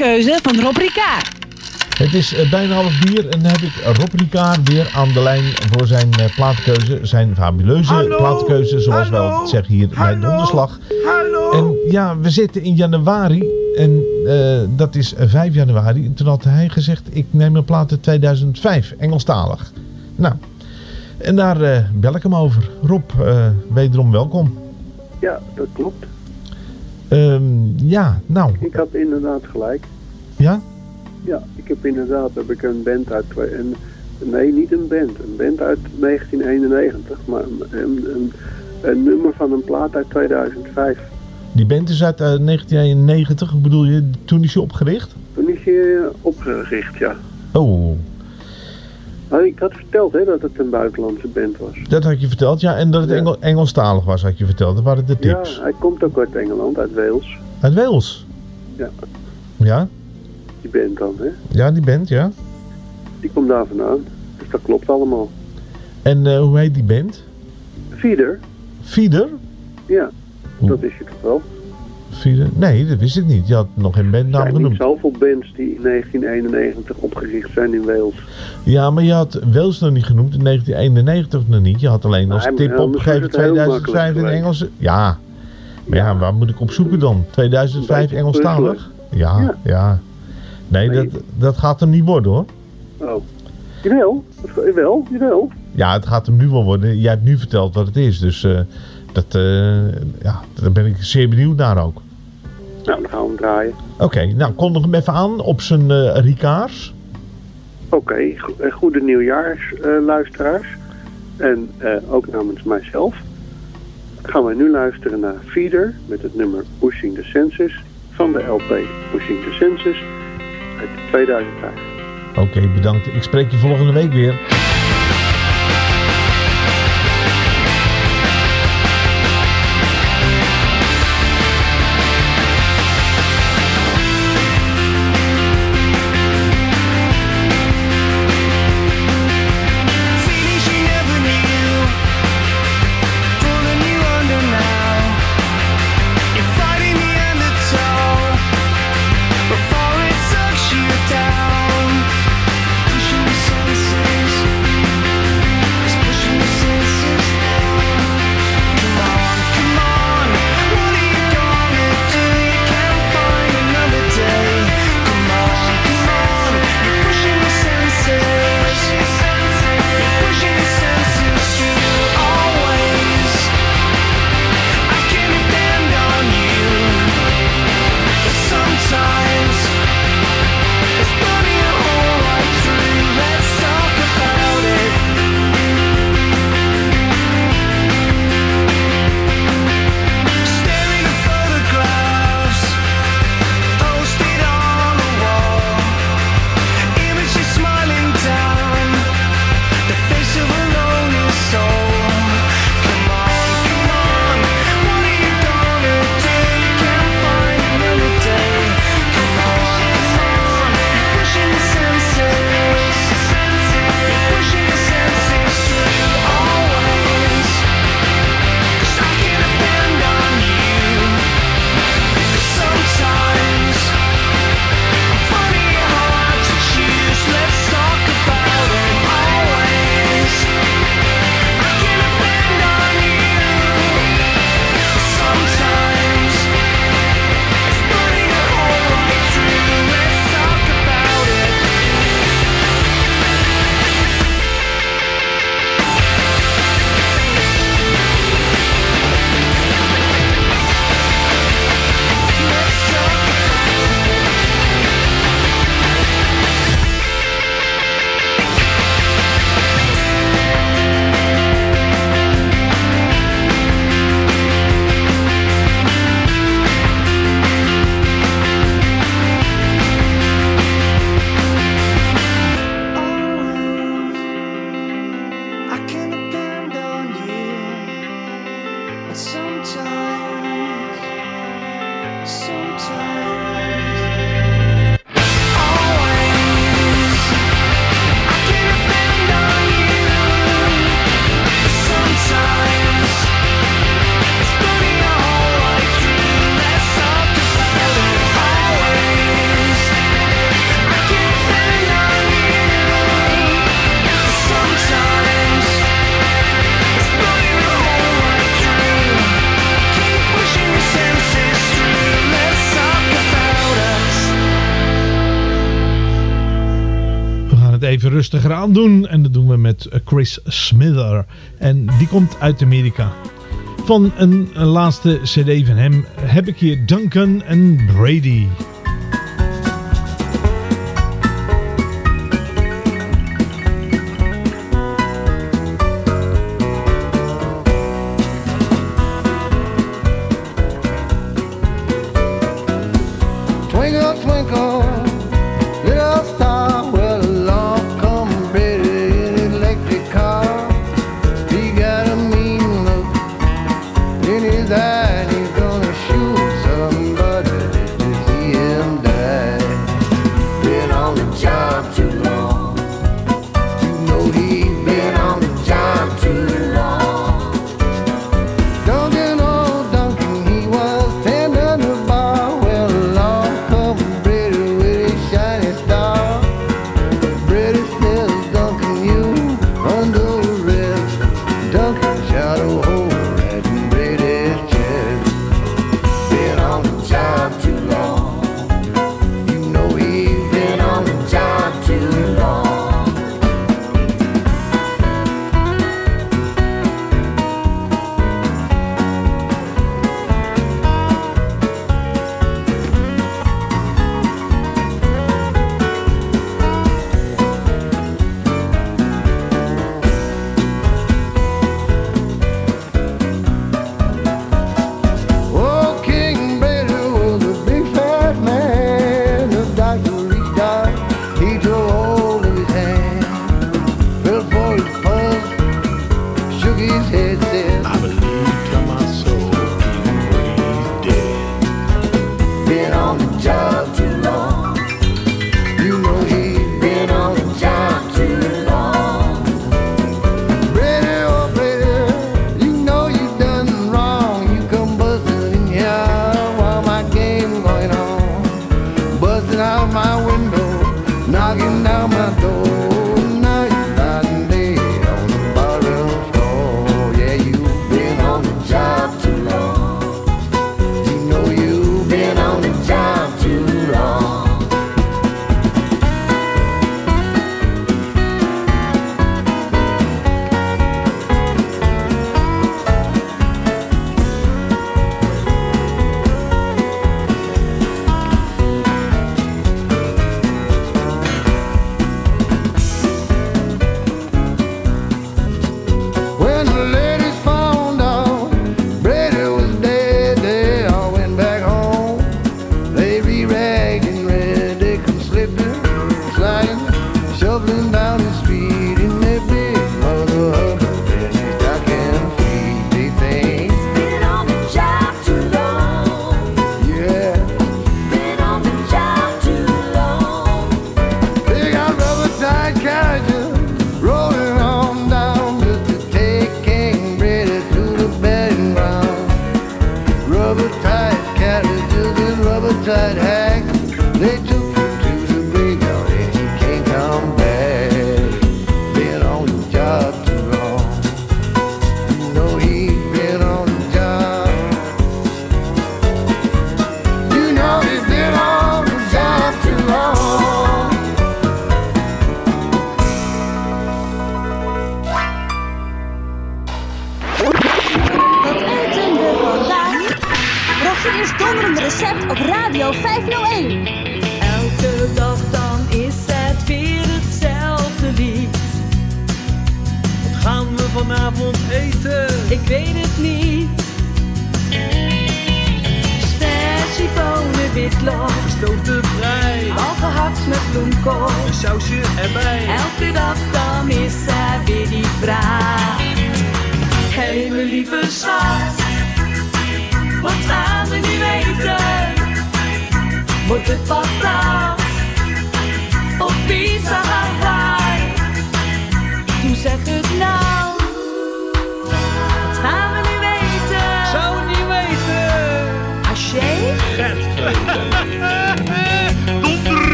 De platenkeuze van Rob Ricard. Het is eh, bijna half bier en dan heb ik Rob Ricard weer aan de lijn voor zijn eh, platenkeuze. Zijn fabuleuze Hallo, platenkeuze, zoals hallo, al zeggen hier bij Donderslag. Hallo. En ja, we zitten in januari en eh, dat is eh, 5 januari. En toen had hij gezegd, ik neem een plaat uit 2005, Engelstalig. Nou, en daar eh, bel ik hem over. Rob, eh, wederom welkom. Ja, dat klopt. Ehm, ja, nou, Ik had inderdaad gelijk. ja? Ja, ik heb inderdaad heb ik een band uit... Een, nee, niet een band. Een band uit 1991. Maar een, een, een, nummer van een plaat uit 2005. Die band is uit eh, 1991, hoe bedoel je? Toen is je opgericht? Toen is je opgericht, ja. Oh, ik had verteld hè, dat het een buitenlandse band was. dat had je verteld. Ja, en dat het Engel, Engelstalig was, had je verteld. Dat waren de tips. Ja, hij komt ook uit Engeland, uit Wales. Uit Wales? Ja, Ja? die band dan, hè. Ja, die band, ja. Die komt daar vandaan. Dus dat klopt allemaal. En eh, hoe heet die band? Feeder? Feeder? Ja, dat is je toch wel. Nee, dat wist ik niet. Je had nog geen Er bandnaam zijn niet genoemd. zoveel bands die in 1991 opgericht zijn in Wales. Ja, maar je had Wales nog niet genoemd, in 1991 nog niet. Je had alleen als tip opgegeven is het heel 2005 in Engels. Ja. Maar ja, waar moet ik op zoeken dan? 2005 Engelstalig? Ja, ja. Ja. Nee, Dat, dat gaat hem niet worden hoor. Oh. Jawel, jawel, jawel. Ja, het gaat hem nu wel worden. Jij hebt nu verteld wat het is. Dus eh, dat, eh, ja, daar ben ik zeer benieuwd naar ook. Nou, dan gaan we hem draaien. Oké, nou kondig hem even aan op zijn eh Ricaars. Oké, go- eh, goede nieuwjaars, eh, luisteraars. En ook namens mijzelf. Gaan we nu luisteren naar Feeder met het nummer Pushing the Senses van de LP Pushing the Senses uit 2005. Oké, bedankt. Ik spreek je volgende week weer. rustiger aan doen. En dat doen we met eh, Chris Smither. En die komt uit Amerika. Van een, laatste cd van hem heb ik hier Duncan en Brady.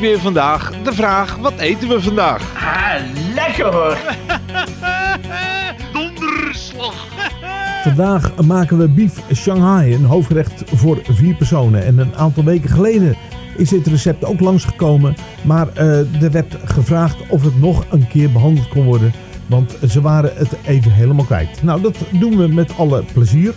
weer vandaag de vraag: wat eten we vandaag? Ah, lekker hoor! Donderslag! Vandaag maken we beef Shanghai, een hoofdgerecht voor vier personen. En een aantal weken geleden is dit recept ook langsgekomen. Maar uh, er werd gevraagd of het nog een keer behandeld kon worden. Want ze waren het even helemaal kwijt. Nou, dat doen we met alle plezier.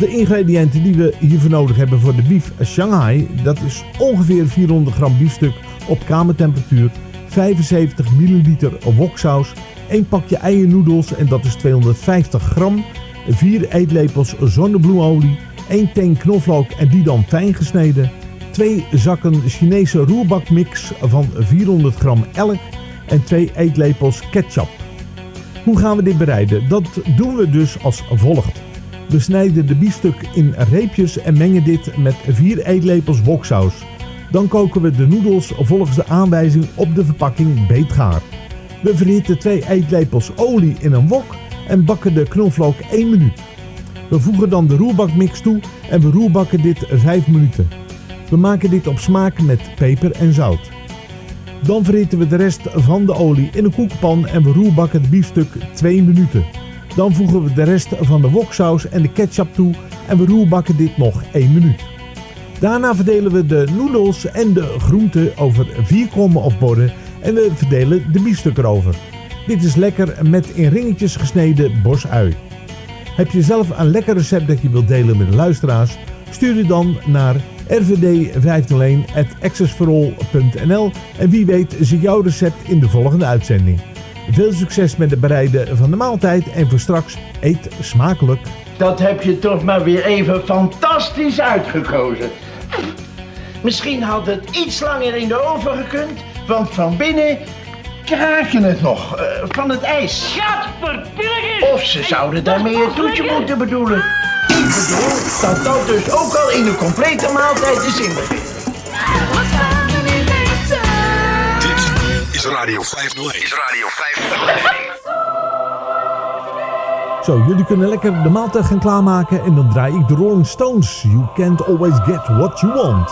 De ingrediënten die we hiervoor nodig hebben voor de bief Shanghai, dat is ongeveer 400 gram biefstuk op kamertemperatuur, 75 milliliter woksaus, 1 pakje eiernoedels en dat is 250 gram, 4 eetlepels zonnebloemolie, 1 teen knoflook en die dan fijn gesneden, 2 zakken Chinese roerbakmix van 400 gram elk en 2 eetlepels ketchup. Hoe gaan we dit bereiden? Dat doen we dus als volgt. We snijden de biefstuk in reepjes en mengen dit met 4 eetlepels woksaus. Dan koken we de noedels volgens de aanwijzing op de verpakking beetgaar. We verhitten 2 eetlepels olie in een wok en bakken de knoflook 1 minuut. We voegen dan de roerbakmix toe en we roerbakken dit 5 minuten. We maken dit op smaak met peper en zout. Dan verhitten we de rest van de olie in een koekpan en we roerbakken het biefstuk 2 minuten. Dan voegen we de rest van de woksaus en de ketchup toe en we roerbakken dit nog 1 minuut. Daarna verdelen we de noedels en de groenten over vier kommen of borden en we verdelen de biefstuk erover. Dit is lekker met in ringetjes gesneden bosui. Heb je zelf een lekker recept dat je wilt delen met de luisteraars? Stuur je dan naar rvd501.accessforall.nl en wie weet zit jouw recept in de volgende uitzending. Veel succes met het bereiden van de maaltijd en voor straks eet smakelijk. Dat heb je toch maar weer even fantastisch uitgekozen. Misschien had het iets langer in de oven gekund, want van binnen kraken het nog eh, van het ijs. Of ze zouden daarmee een toetje moeten bedoelen. Ik bedoel dat dat dus ook al in de complete maaltijd is inbegrepen. Is Radio 501. Is Radio 501. Zo, jullie kunnen lekker de maaltijd gaan klaarmaken en dan draai ik de Rolling Stones. You can't always get what you want.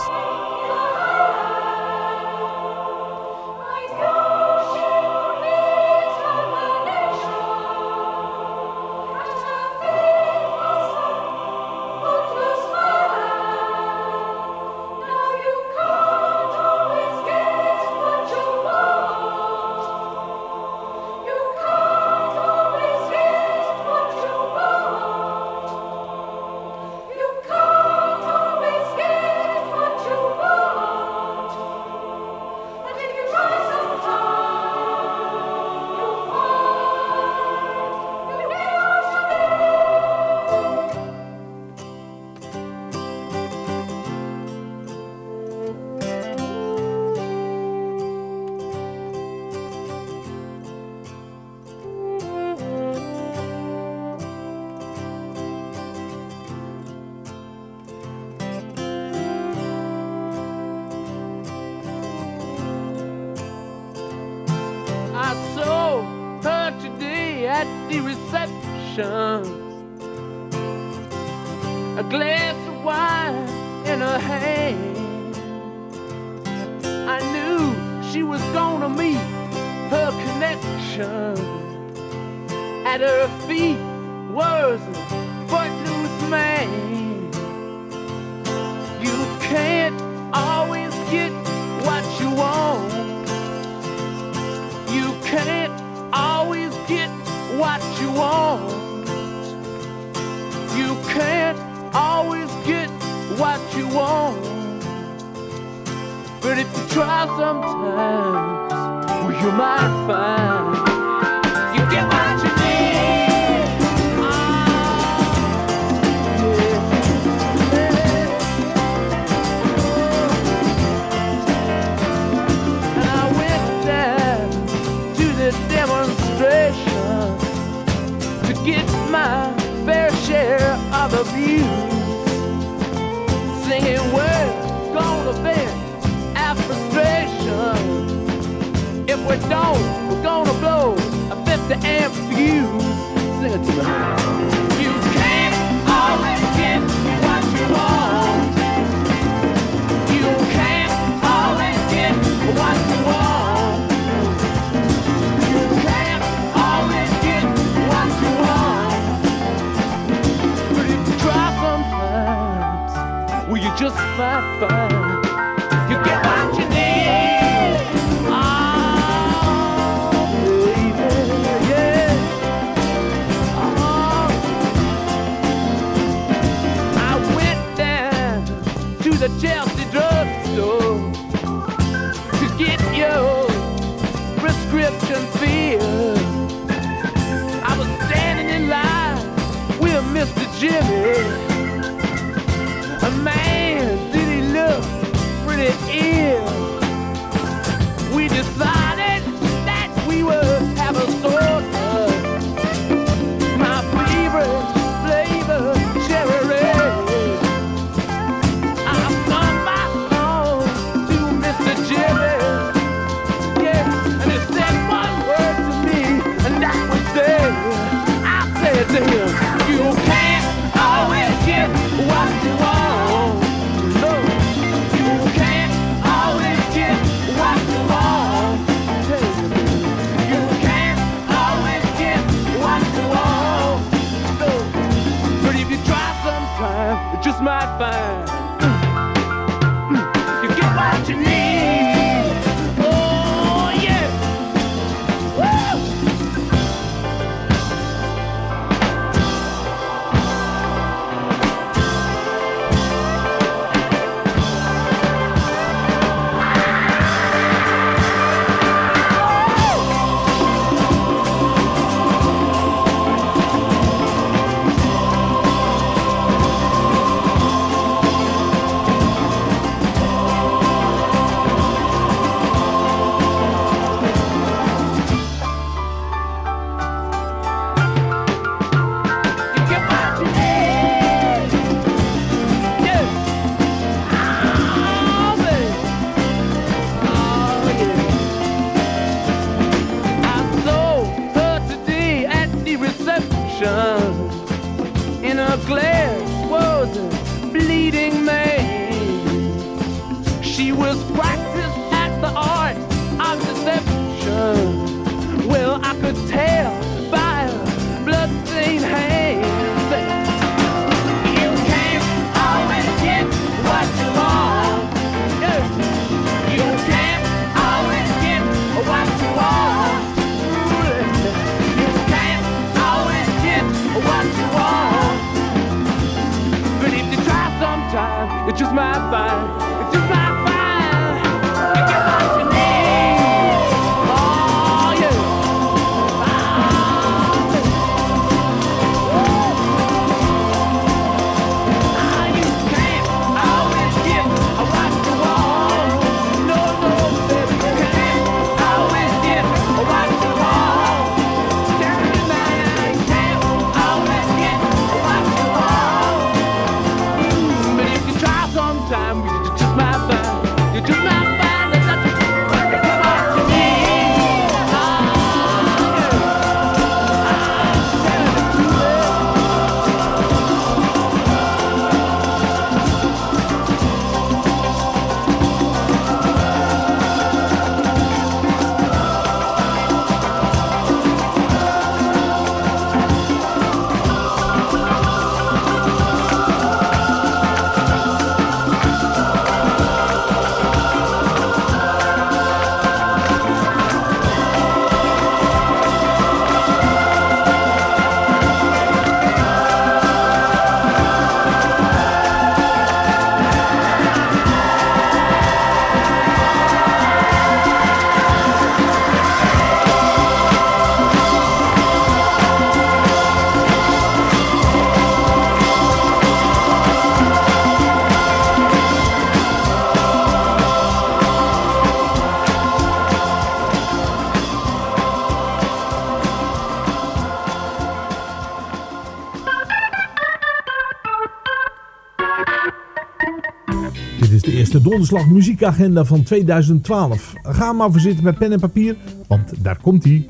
Donderslag muziekagenda van 2012. Ga maar voor zitten met pen en papier, want daar komt hij.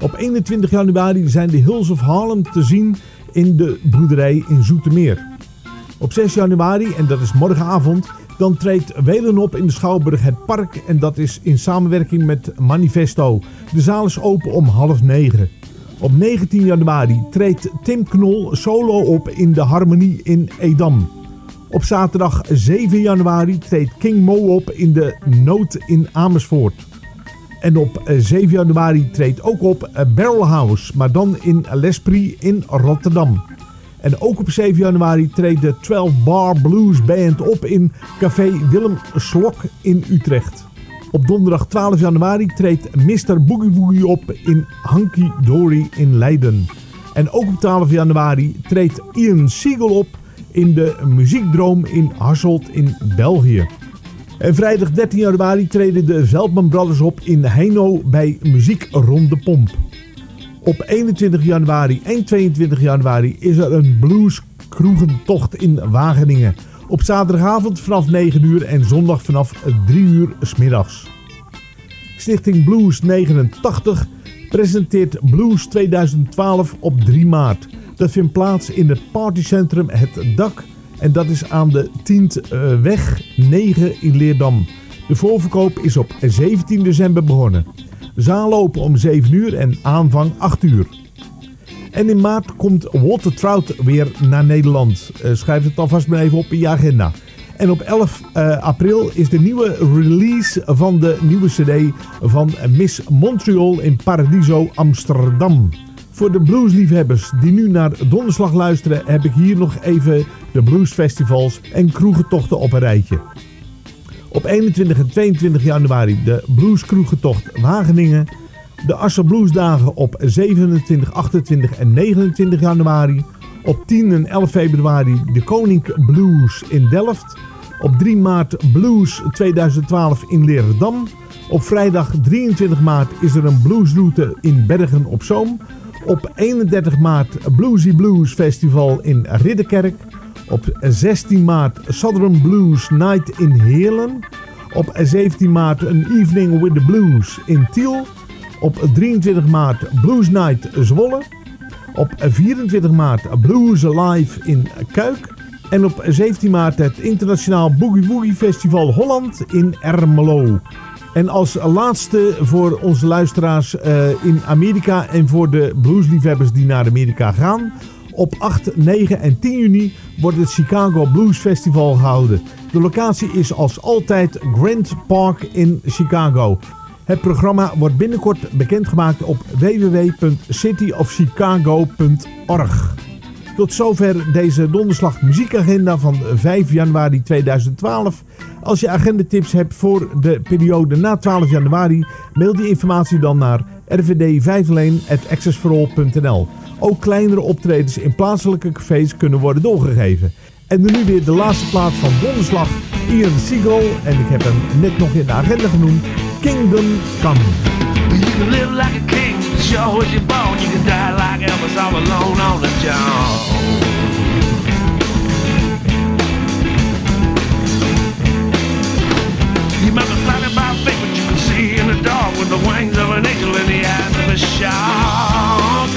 Op 21 januari zijn de Hills of Harlem te zien in de broederij in Zoetermeer. Op 6 januari, en dat is morgenavond, dan treedt Welen op in de Schouwburg Het Park en dat is in samenwerking met Manifesto. De zaal is open om half negen. Op 19 januari treedt Tim Knol solo op in de Harmonie in Edam. Op zaterdag 7 januari treedt King Mo op in de Noot in Amersfoort. En op eh, 7 januari treedt ook op eh, Barrel House, maar dan in L'Esprit in Rotterdam. En ook op 7 januari treedt de 12 Bar Blues Band op in Café Willem Slok in Utrecht. Op donderdag 12 januari treedt Mr. Boogie Woogie op in Hanky Dory in Leiden. En ook op 12 januari treedt Ian Siegel op in de Muziekdroom in Hasselt in België. En vrijdag 13 januari treden de Veldman Brothers op in Heino bij Muziek Ronde Pomp. Op 21 januari en 22 januari is er een blues kroegentocht in Wageningen. Op zaterdagavond vanaf 9 uur en zondag vanaf 3 uur smiddags. Stichting Blues 89 presenteert Blues 2012 op 3 maart. Dat vindt plaats in het partycentrum Het Dak en dat is aan de Tientweg 9 in Leerdam. De voorverkoop is op 17 december begonnen. Zaal open om 7 uur en aanvang 8 uur. En in maart komt Walter Trout weer naar Nederland. Eh, schrijf het alvast maar even op in je agenda. En op 11 eh, april is de nieuwe release van de nieuwe cd van Miss Montreal in Paradiso Amsterdam. Voor de bluesliefhebbers die nu naar Donderslag luisteren heb ik hier nog even de bluesfestivals en kroegentochten op een rijtje. Op 21 en 22 januari de Blueskroegentocht Wageningen. De Assen Bluesdagen op 27, 28 en 29 januari. Op 10 en 11 februari de Koning Blues in Delft. Op 3 maart Blues 2012 in Leerdam. Op vrijdag 23 maart is er een bluesroute in Bergen op Zoom. Op 31 maart Bluesy Blues Festival in Ridderkerk. Op 16 maart Southern Blues Night in Heerlen. Op 17 maart een Evening with the Blues in Tiel. Op 23 maart Blues Night Zwolle. Op 24 maart Blues Alive in Kuik. En op 17 maart het Internationaal Boogie Woogie Festival Holland in Ermelo. En als laatste voor onze luisteraars eh, in Amerika en voor de bluesliefhebbers die naar Amerika gaan. Op 8, 9 en 10 juni wordt het Chicago Blues Festival gehouden. De locatie is als altijd Grant Park in Chicago. Het programma wordt binnenkort bekendgemaakt op www.cityofchicago.org. Tot zover deze donderslag muziekagenda van 5 januari 2012. Als je agendatips hebt voor de periode na 12 januari, mail die informatie dan naar rvd5leen.accessforall.nl. Ook kleinere optredens in plaatselijke cafés kunnen worden doorgegeven. En nu weer de laatste plaats van donderslag, Ian Siegel. En ik heb hem net nog in de agenda genoemd, Kingdom Come. You sure as you're born. You can die like Elvis all alone on the job. You might be blinded by faith, but you can see in the dark with the wings of an angel and the eyes of a shark.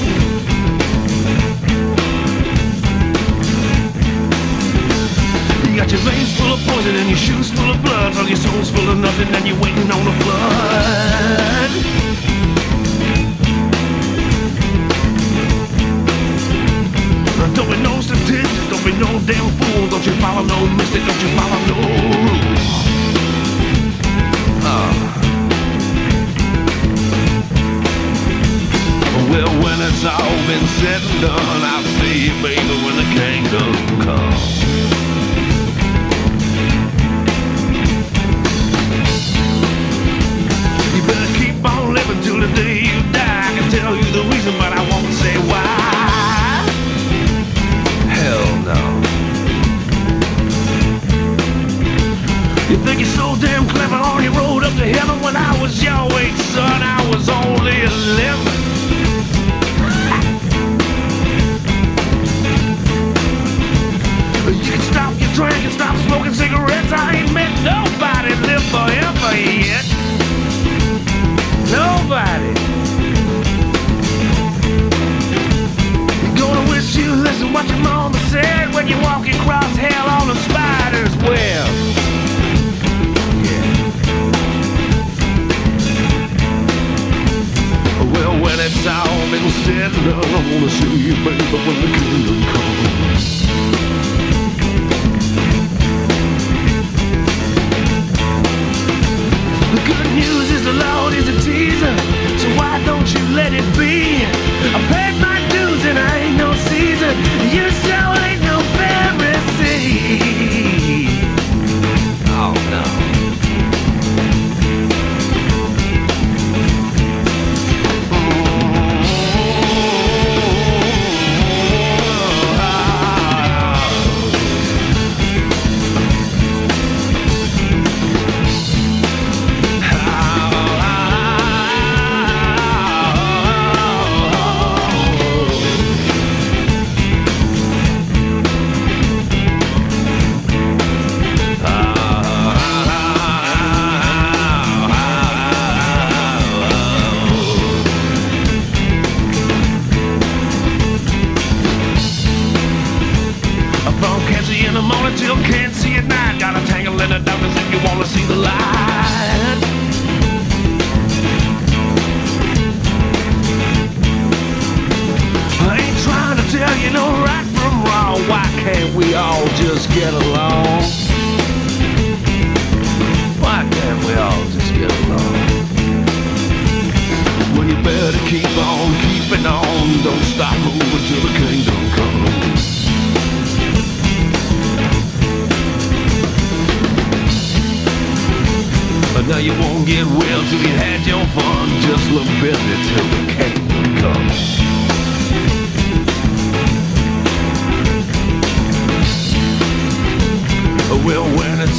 You got your veins full of poison and your shoes full of blood, all your soul's full of nothing, and you're waiting on a flood. Be no damn fool, don't you follow no mystic, don't you follow no rules. Ah. Well, when it's all been said and done, I'll see you, baby, when the kingdom comes. You better keep on living till the day you die. I can tell you the reason, but I won't say why. You think you're so damn clever on your road up to heaven when I was your age, son? I was only 11. You can stop your drink and stop smoking cigarettes. I ain't met nobody live forever yet. Nobody. You're gonna wish you listened what your mama said when you're walking across hell on a spider's web. it's all been said and done, I wanna see you, baby, when the kingdom comes. The good news is the Lord is a teaser, so why don't you let it be? I paid my dues and I ain't no Caesar. You so ain't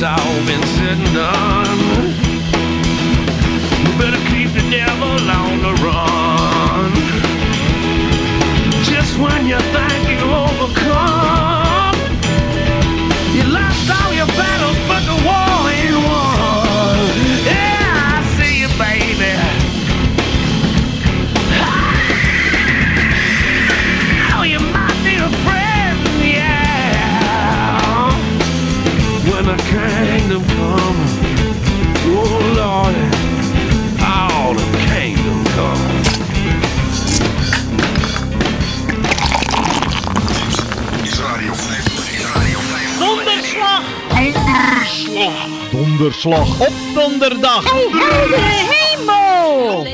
all been said and done, Donderslag op donderdag! Oh, heldere hemel!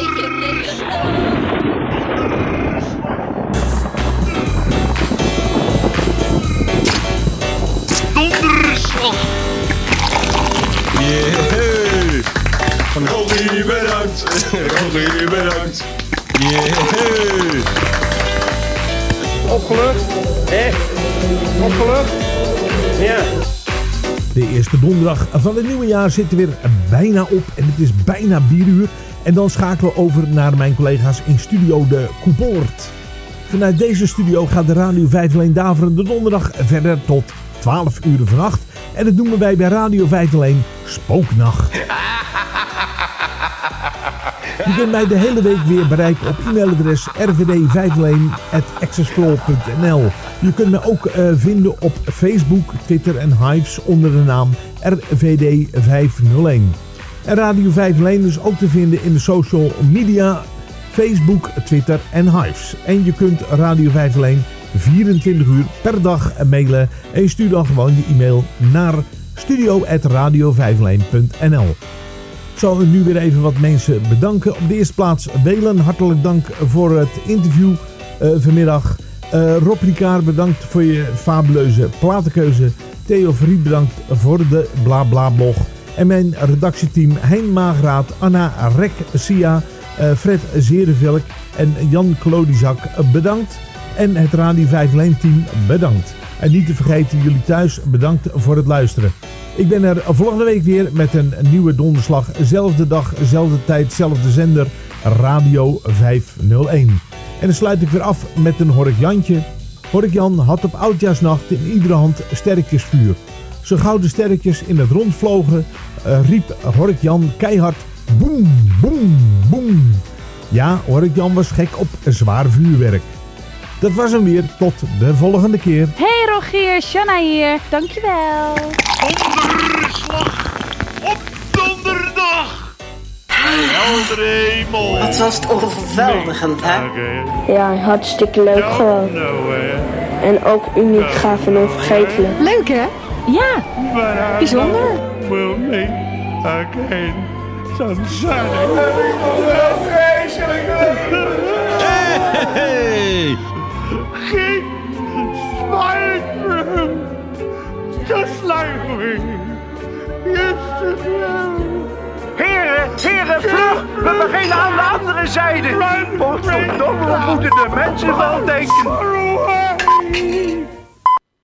Donderslag! Yeah! Rogie, bedankt! Rogie, bedankt! Yeah! Opgelucht? Echt? Opgelucht? Ja. De eerste donderdag van het nieuwe jaar zit er weer bijna op en het is bijna bieruur. En dan schakelen we over naar mijn collega's in studio De Koepoort. Vanuit deze studio gaat de Radio 5 alleen Daverende Donderdag verder tot 12 uur vannacht. En dat noemen wij bij Radio 5 alleen Spooknacht. Je kunt mij de hele week weer bereiken op e-mailadres rvd501.accessfloor.nl Je kunt me ook eh, vinden op Facebook, Twitter en Hives onder de naam RVD501. En Radio 501 is ook te vinden in de social media Facebook, Twitter en Hives. En je kunt Radio 501 24 uur per dag mailen en je stuurt dan gewoon je e-mail naar studio.radio501.nl zal nu weer even wat mensen bedanken. Op de eerste plaats Welen, hartelijk dank voor het interview eh, vanmiddag. Eh, Rob Ricard, bedankt voor je fabuleuze platenkeuze. Theo Verriet, bedankt voor de bla bla blog. En mijn redactieteam Hein Maagraat, Anna Rek Sia, eh, Fred Zerenvelk en Jan Klodizak, bedankt. En het Radio 5 Lijn team, bedankt. En niet te vergeten, jullie thuis, bedankt voor het luisteren. Ik ben er volgende week weer met een nieuwe donderslag. Zelfde dag, zelfde tijd, zelfde zender. Radio 501. En dan sluit ik weer af met een Hork Jantje. Hork Jan had op oudjaarsnacht in iedere hand sterretjesvuur. Zo gauw de sterretjes in het rond vlogen, eh, riep Hork Jan keihard boem, boem, boem. Ja, Hork Jan was gek op zwaar vuurwerk. Dat was hem weer. Tot de volgende keer. Hey Rogier, Shanna hier. Dankjewel. Donderslag op donderdag! Heldere hemel! Wat was het overweldigend, hè? Ja, hartstikke leuk gewoon. En ook uniek, gaaf en onvergetelijk. Leuk hè? Ja, bijzonder. Will meet again sometime. Hey! Keep smiling just like we used to do. Heren, heren, vlug! We beginnen aan de andere zijde. Potverdomme, wat moeten de mensen wel denken?